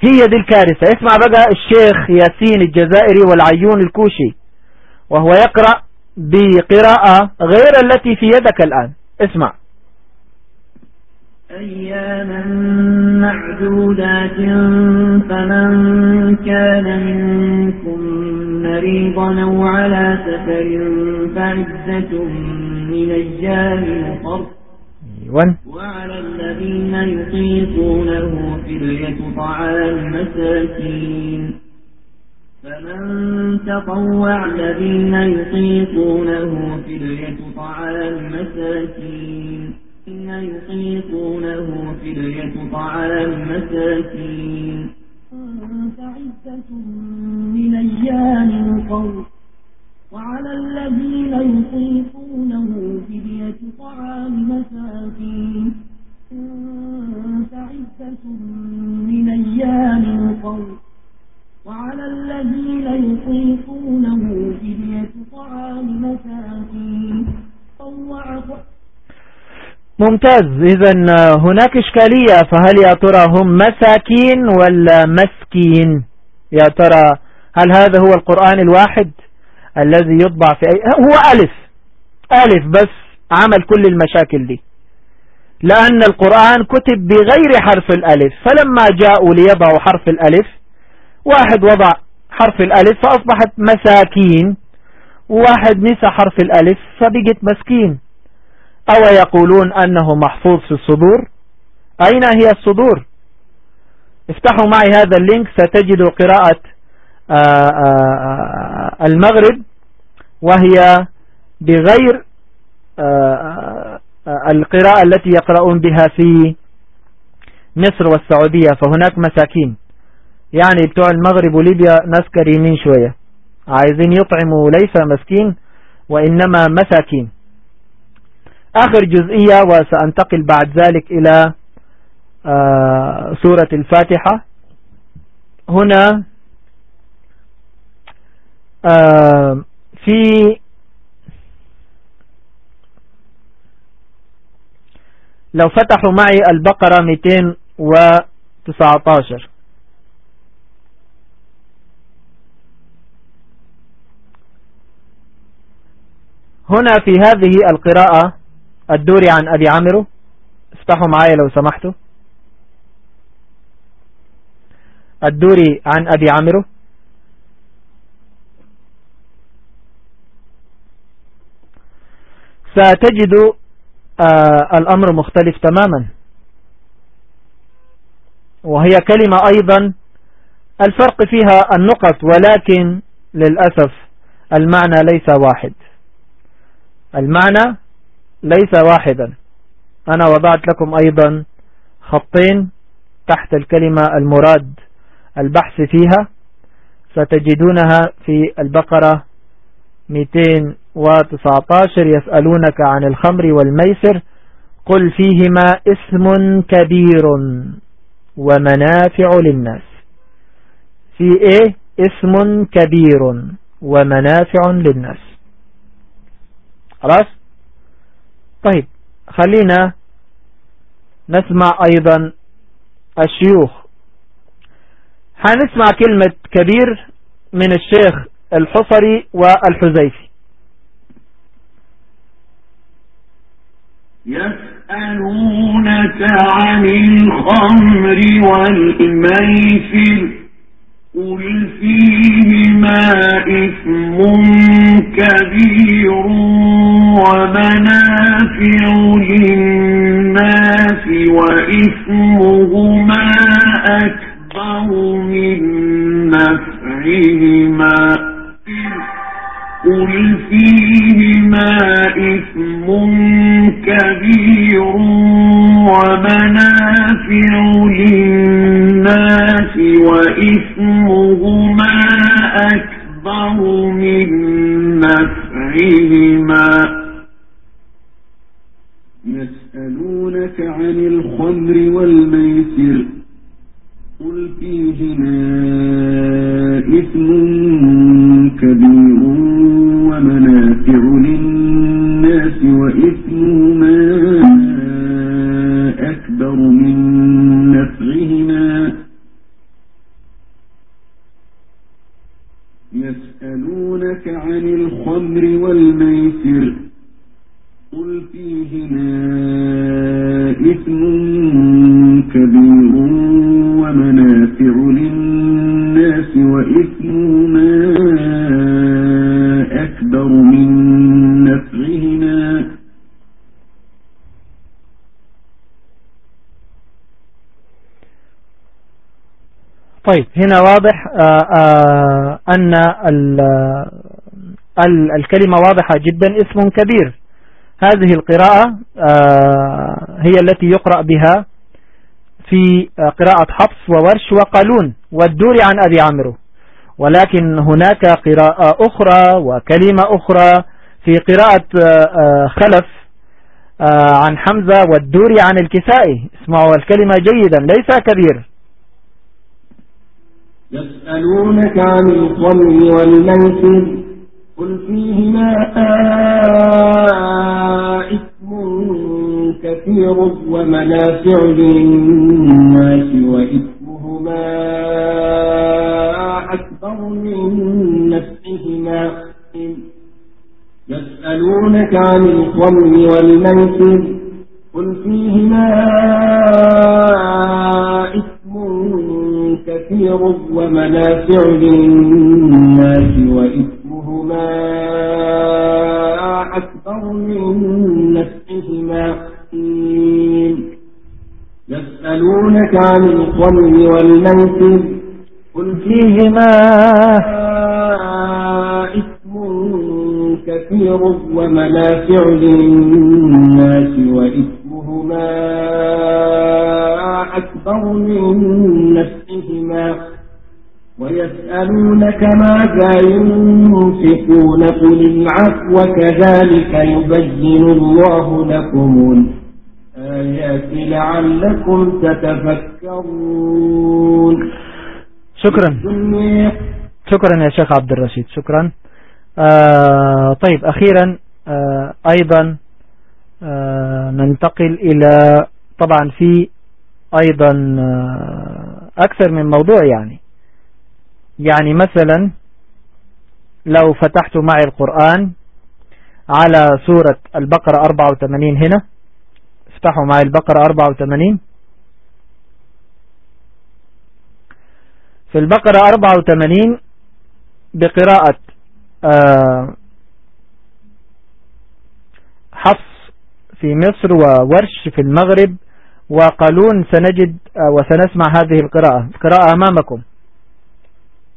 هي دي الكارثة. اسمع بقى الشيخ ياسين الجزائري والعيون الكوشي وهو يقرأ بقراءة غير التي في يدك الآن. اسمع. أياما معدودات فمن كان منكم مريضا أو على سفر فعزة من أيام أخر. وعلى الذين يطيقونه فدية طعام مساكين. فمن تطوع الذين يطيقونه فدية طعام مساكين يطيقونه فدية طعام مساكين فعزة من أيام القول وعلى الذين يطيقونه فدية طعام مساكين فعزة من أيام القول وعلى الذين يطيقونه فدية طعام مساكين. ممتاز. إذا هناك إشكالية فهل يا ترى هم مساكين ولا مسكين؟ يا ترى هل هذا هو القرآن الواحد الذي يطبع في أي هو ألف. ألف بس عمل كل المشاكل دي. لأن القرآن كتب بغير حرف الألف. فلما جاءوا ليضعوا حرف الألف واحد وضع حرف الألف فأصبحت مساكين وواحد نسى حرف الألف فبقت مسكين. أو يقولون أنه محفوظ في الصدور؟ أين هي الصدور؟ افتحوا معي هذا اللينك ستجدوا قراءة آه، آه، آه، المغرب وهي بغير القراءة التي يقرؤون بها في مصر والسعودية فهناك مساكين. يعني بتوع المغرب وليبيا ناس كريمين شوية. عايزين يطعموا ليس مسكين وإنما مساكين. آخر جزئية وسأنتقل بعد ذلك إلى آه، سورة الفاتحة. هنا آه، في لو فتحوا معي البقرة 219 هنا في هذه القراءة الدوري عن أبي عمرو افتحوا معايا لو سمحتوا. الدوري عن أبي عمرو ستجد آه الأمر مختلف تماما. وهي كلمة أيضا الفرق فيها النقط ولكن للأسف المعنى ليس واحد. المعنى ليس واحدا. أنا وضعت لكم أيضا خطين تحت الكلمة المراد البحث فيها ستجدونها في البقرة 219 يسألونك عن الخمر والميسر قل فيهما اسم كبير ومنافع للناس. في إيه؟ اسم كبير ومنافع للناس. خلاص؟ طيب خلينا نسمع أيضا الشيوخ. هنسمع كلمة كبير من الشيخ الحصري والحزيفي يسألونك عن الخمر والميسر. قل فيهما إثم كبير ومنافع للناس وإثمهما أكبر من نفعهما. قل فيهما إثم كبير ومنافع للناس وإثمهما أكبر من نفعهما. يسألونك عن الخمر والميسر قل فيهما إثم كبير ومنافع للناس وإثمهما إثم كبير ومنافع للناس أكبر من طيب هنا واضح آآ آآ أن الكلمة واضحة جدا اسم كبير. هذه القراءة هي التي يقرأ بها في قراءة حفص وورش وقالون والدور عن أبي عمرو. ولكن هناك قراءة أخرى وكلمة أخرى في قراءة خلف عن حمزة والدور عن الكسائي. اسمعوا الكلمة جيدا ليس كبير. يسألونك عن الخمر والميسر. قل فيهما إثم كثير ومنافع للناس وإثمهما أكبر من نفسهما يسألونك عن الخمر والميسر. قل فيهما إثم كثير ومنافع للناس وإثمهما أكبر من نفسهما. يسألونك عن الخمر والميسر. قل فيهما إثم كثير ومنافع للناس وإثمهما أكبر من نفسهما. ويسألونك ماذا ينفقون قل العفو كذلك يبين الله لكم الآيات لعلكم تتفكرون. شكرا. شكرا يا شيخ عبد الرشيد شكرا. آه طيب أخيرا آه أيضا آه ننتقل إلى طبعا في أيضا آه أكثر من موضوع يعني. يعني مثلا لو فتحت معي القرآن على سورة البقرة 84 هنا افتحوا معي البقرة 84 في البقرة 84 بقراءة حفص في مصر وورش في المغرب وقالون سنجد وسنسمع هذه القراءة. القراءة أمامكم.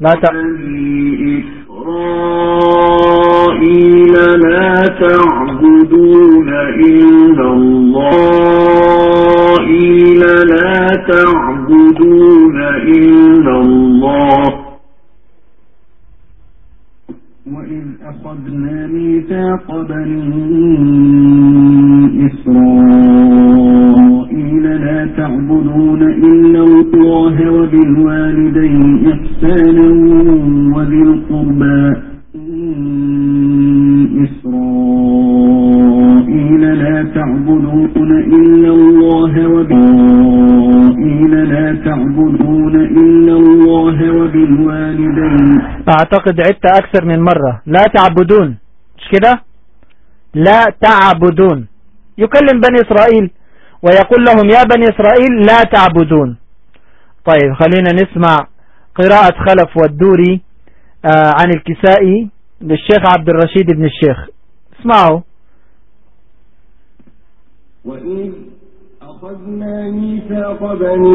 لا ت... إسرائيل لا تعبدون إلا الله. إلا لا تعبدون إلا الله. وإذ أخذنا ميثاق بني إسرائيل لا تعبدون إلا الله وبالوالدين إحسانا وذي القربى. إسرائيل لا تعبدون إلا الله وبالوالدين لا تعبدون إلا الله وبالوالدين أعتقد عدت أكثر من مرة. لا تعبدون. مش كده؟ لا تعبدون. يكلم بني إسرائيل ويقول لهم يا بني إسرائيل لا تعبدون. طيب خلينا نسمع قراءة خلف والدوري آه عن الكسائي للشيخ عبد الرشيد بن الشيخ. اسمعوا. وإذ أخذنا ميثاق بني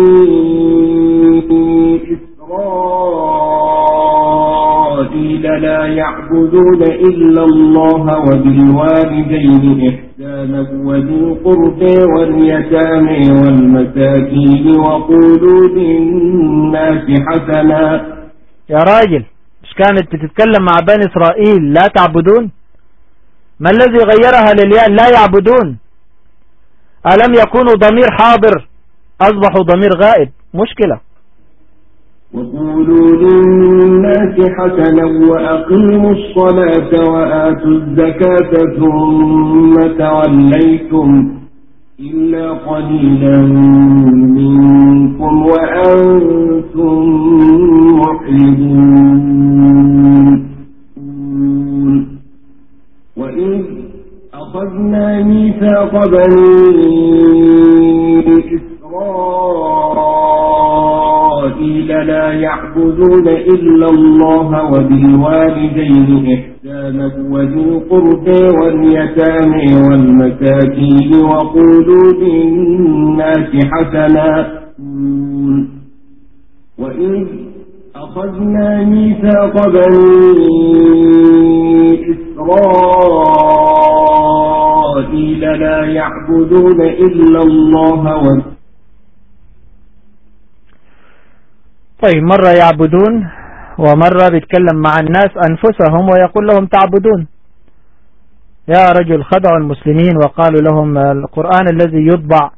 إسرائيل لا يعبدون إلا الله وبالوالدين إحسانا. وذي القرب واليتامى والمساكين وقولوا للناس حسنا. يا راجل مش كانت بتتكلم مع بني إسرائيل؟ لا تعبدون؟ ما الذي غيرها للياء لا يعبدون. ألم يكونوا ضمير حاضر؟ أصبحوا ضمير غائب. مشكلة. وقولوا للناس حسنا وأقيموا الصلاة وآتوا الزكاة ثم توليتم إلا قليلا منكم وأنتم معرضون وإذ أخذنا ميثاق بني إسرائيل لا يعبدون إلا الله وبالوالدين إحسانا وذي القرب واليتامى والمساكين وقولوا للناس حسنا. وإذ أخذنا ميثاق بني إسرائيل لا يعبدون إلا الله وبالوالدين طيب مرة يعبدون ومرة بيتكلم مع الناس أنفسهم ويقول لهم تعبدون. يا رجل خدعوا المسلمين وقالوا لهم القرآن الذي يطبع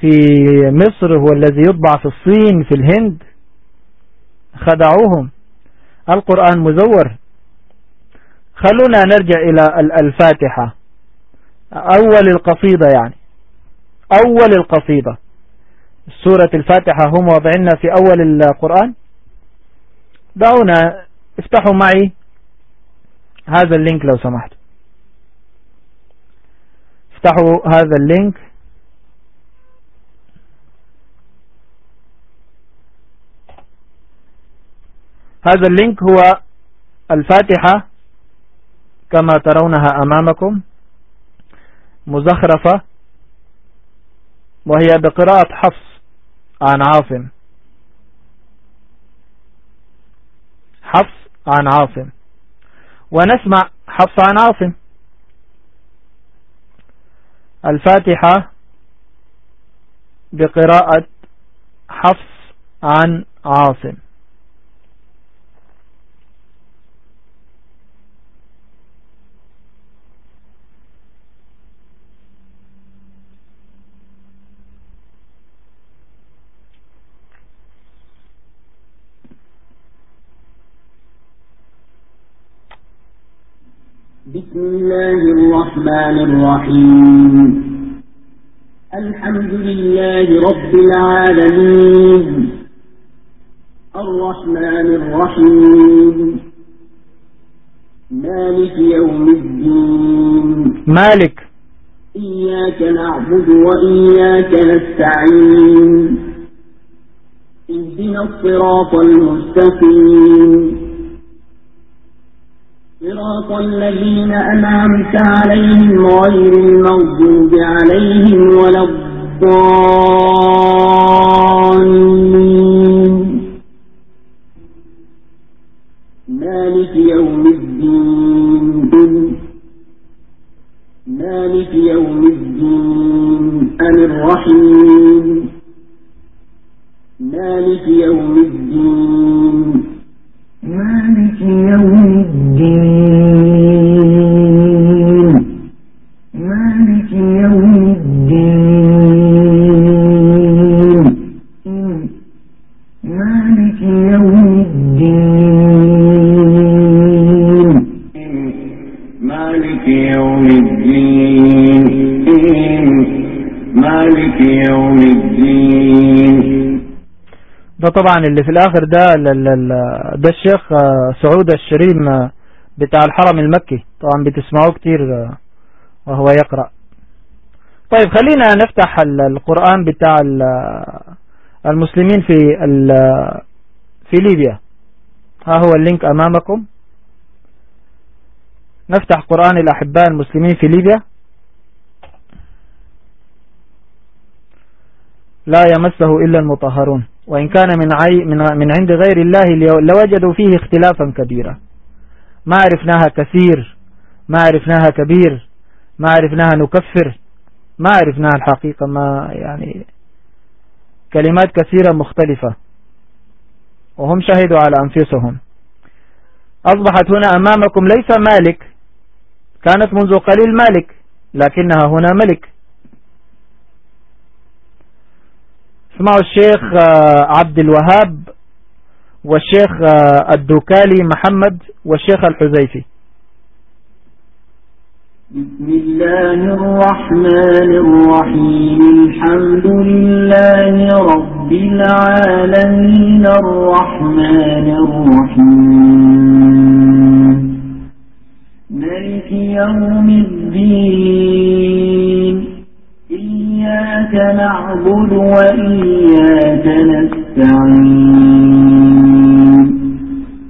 في مصر هو الذي يطبع في الصين في الهند. خدعوهم. القرآن مزور. خلونا نرجع إلى الفاتحة. أول القصيدة يعني. أول القصيدة. سورة الفاتحة هم وضعنا في أول القرآن. دعونا افتحوا معي هذا اللينك لو سمحت. افتحوا هذا ال link. هذا ال link هو الفاتحة كما ترونها أمامكم. مزخرفة. وهي بقراءة حفص. عن عاصم. حفص عن عاصم. ونسمع حفص عن عاصم. الفاتحة بقراءة حفص عن عاصم. بسم الله الرحمن الرحيم. الحمد لله رب العالمين. الرحمن الرحيم. مالك يوم الدين. مالك. إياك نعبد وإياك نستعين. اهدنا الصراط المستقيم. صراط الذين أنعمت عليهم غير المغضوب عليهم ولا الضالين. مالك يوم الدين. مالك يوم الدين. أم الرحيم. مالك يوم الدين. مالك يوم الدين. طبعا اللي في الآخر ده ده الشيخ آه، سعود الشريم آه، بتاع الحرم المكي. طبعا بتسمعوه كتير آه، وهو يقرأ. طيب خلينا نفتح القرآن بتاع المسلمين في في ليبيا. ها هو اللينك أمامكم. نفتح قرآن الأحباء المسلمين في ليبيا. لا يمسه إلا المطهرون. وإن كان من, عي من, من عند غير الله لوجدوا فيه اختلافا كبيرا. ما عرفناها كثير ما عرفناها كبير ما عرفناها نكفر ما عرفناها الحقيقة ما يعني كلمات كثيرة مختلفة. وهم شهدوا على أنفسهم. أصبحت هنا أمامكم ليس مالك كانت منذ قليل مالك لكنها هنا ملك. اسمعوا الشيخ آه، عبد الوهاب والشيخ آه، الدوكالي محمد والشيخ الحزيفي بسم الله الرحمن الرحيم. الحمد لله رب العالمين الرحمن الرحيم. ملك يوم الدين. إياك نعبد وإياك نستعين.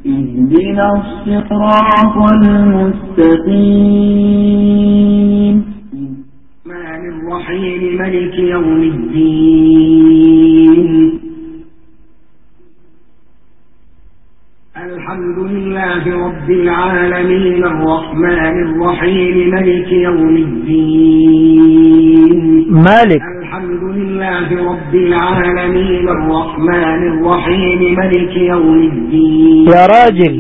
اهدنا الصراط المستقيم. الرحيم ملك يوم الدين. الحمد لله رب العالمين الرحمن الرحيم ملك يوم الدين. مالك. الحمد لله رب العالمين الرحمن الرحيم ملك يوم الدين. يا راجل.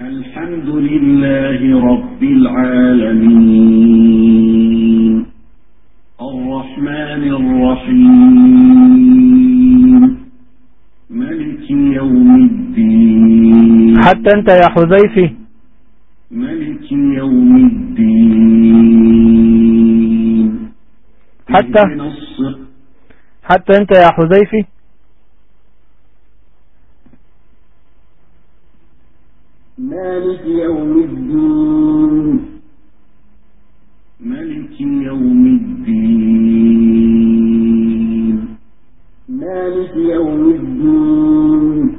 الحمد لله رب العالمين. الرحمن الرحيم. ملك يوم الدين. حتى أنت يا حذيفي ملك يوم الدين. حتى. حتى أنت يا حذيفي مالك يوم الدين. ملك يوم الدين. مالك يوم الدين.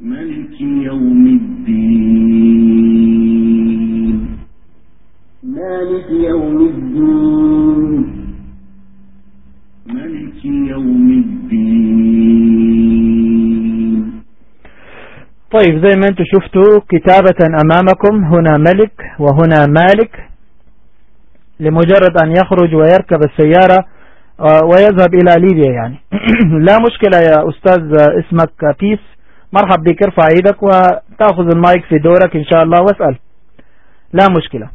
ملك يوم الدين. مالك يوم الدين. ملك يوم الدين. طيب زي ما أنتم شفتوا كتابة أمامكم هنا ملك وهنا مالك لمجرد أن يخرج ويركب السيارة آه، ويذهب إلى ليبيا يعني. لا مشكلة يا أستاذ اسمك بيس مرحب بك ارفع إيدك وتأخذ المايك في دورك إن شاء الله واسأل. لا مشكلة.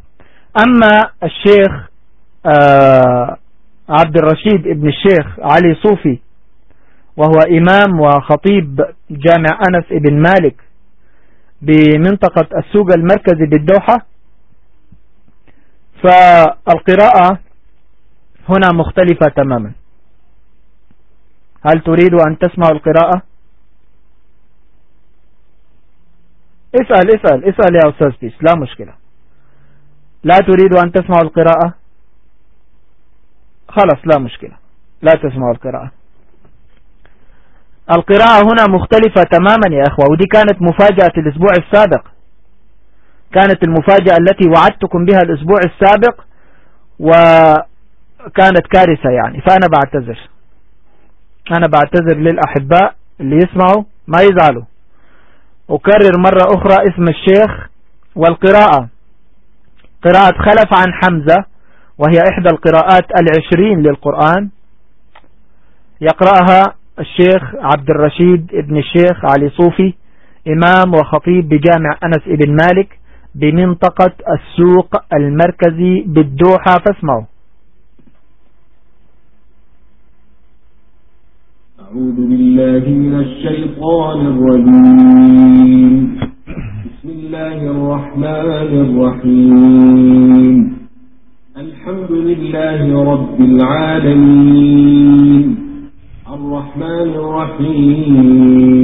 أما الشيخ آه، عبد الرشيد ابن الشيخ علي صوفي وهو إمام وخطيب جامع أنس ابن مالك بمنطقة السوق المركزي بالدوحة فالقراءة هنا مختلفة تماما. هل تريد أن تسمع القراءة؟ اسأل اسأل اسأل يا أستاذ بيس لا مشكلة. لا تريد أن تسمع القراءة؟ خلاص لا مشكلة. لا تسمع القراءة. القراءة هنا مختلفة تماما يا أخوة ودي كانت مفاجأة الأسبوع السابق. كانت المفاجأة التي وعدتكم بها الأسبوع السابق وكانت كارثة يعني. فأنا بعتذر. أنا بعتذر للأحباء اللي يسمعوا ما يزعلوا. أكرر مرة أخرى اسم الشيخ والقراءة. قراءة خلف عن حمزة وهي إحدى القراءات العشرين للقرآن. يقرأها الشيخ عبد الرشيد ابن الشيخ علي صوفي إمام وخطيب بجامع أنس ابن مالك. بمنطقة السوق المركزي بالدوحة فاسمعوا. أعوذ بالله من الشيطان الرجيم. بسم الله الرحمن الرحيم. الحمد لله رب العالمين. الرحمن الرحيم.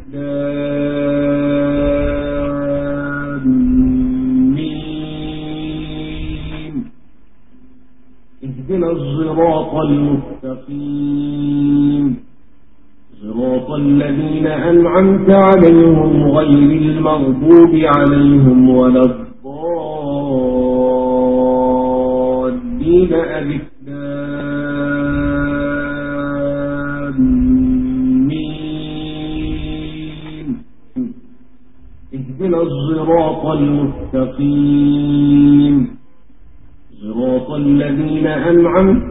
المستقيم. صراط الذين أنعمت عليهم غير المغضوب عليهم ولا الضالين. اهدنا الصراط المستقيم. صراط الذين أنعمت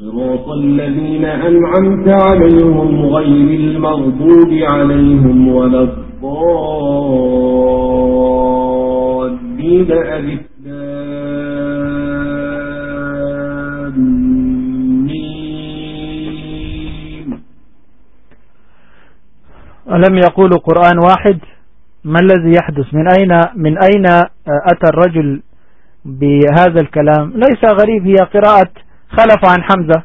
صراط الذين أنعمت عليهم غير المغضوب عليهم ولا الضالين. ألم يقولوا قرآن واحد؟ ما الذي يحدث؟ من أين من أين أتى الرجل بهذا الكلام؟ ليس غريب هي قراءة خلف عن حمزة.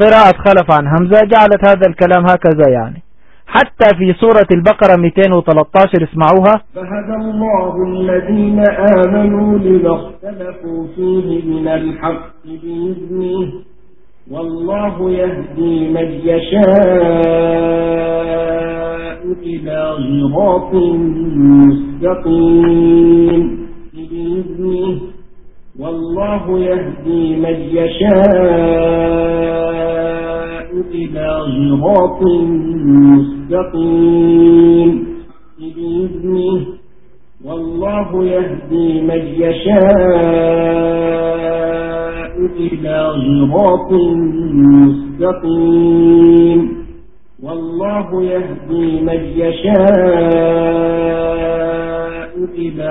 قراءة خلف عن حمزة جعلت هذا الكلام هكذا يعني. حتى في سورة البقرة 213 اسمعوها. فهدى الله الذين آمنوا لما اختلفوا فيه من الحق بإذنه. والله يهدي من يشاء إلى صراط مستقيم بإذنه. والله يهدي من يشاء إلى صراط مستقيم. بإذنه والله يهدي من يشاء إلى صراط مستقيم. والله يهدي من يشاء إلى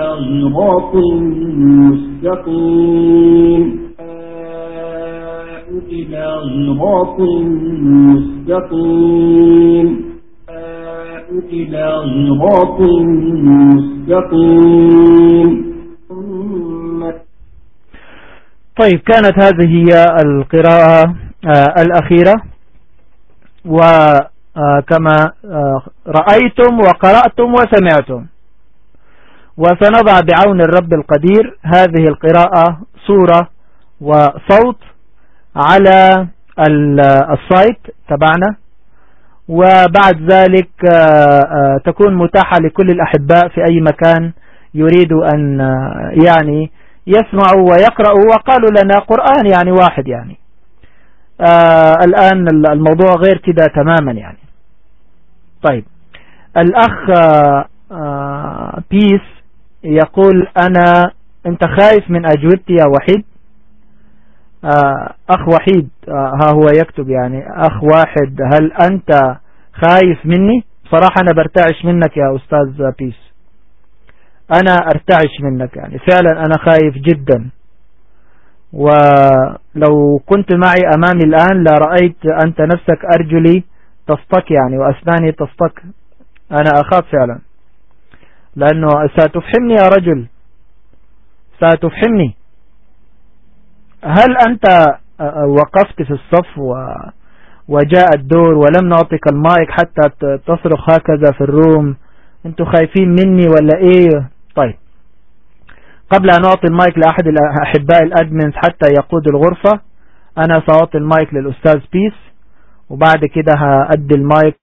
صراط مستقيم. إلى صراط مستقيم. إلى صراط مستقيم. طيب كانت هذه هي القراءة آه، الأخيرة. وكما آه، رأيتم وقرأتم وسمعتم. وسنضع بعون الرب القدير هذه القراءة صورة وصوت على السايت تبعنا. وبعد ذلك آه، آه، تكون متاحة لكل الأحباء في أي مكان يريدوا أن آه، يعني يسمعوا ويقرأوا وقالوا لنا قرآن يعني واحد يعني. الآن الموضوع غير كده تماما يعني. طيب. الأخ بيس يقول أنا أنت خايف من أجوبتي يا وحيد؟ آه، أخ وحيد آه، ها هو يكتب يعني أخ واحد هل أنت خايف مني؟ صراحة أنا برتعش منك يا أستاذ بيس. أنا أرتعش منك يعني فعلا أنا خايف جدا. ولو كنت معي أمامي الآن لرأيت أنت نفسك أرجلي تصطك يعني وأسناني تصطك أنا أخاف فعلا. لأنه ستفحمني يا رجل. ستفحمني هل أنت وقفت في الصف وجاء الدور ولم نعطيك المايك حتى تصرخ هكذا في ال room؟ أنتوا خايفين مني ولا إيه؟ طيب. قبل أن أعطي المايك لأحد الاحباء ال admins حتى يقود الغرفة أنا سأعطي المايك للأستاذ بيس وبعد كده هأدي المايك.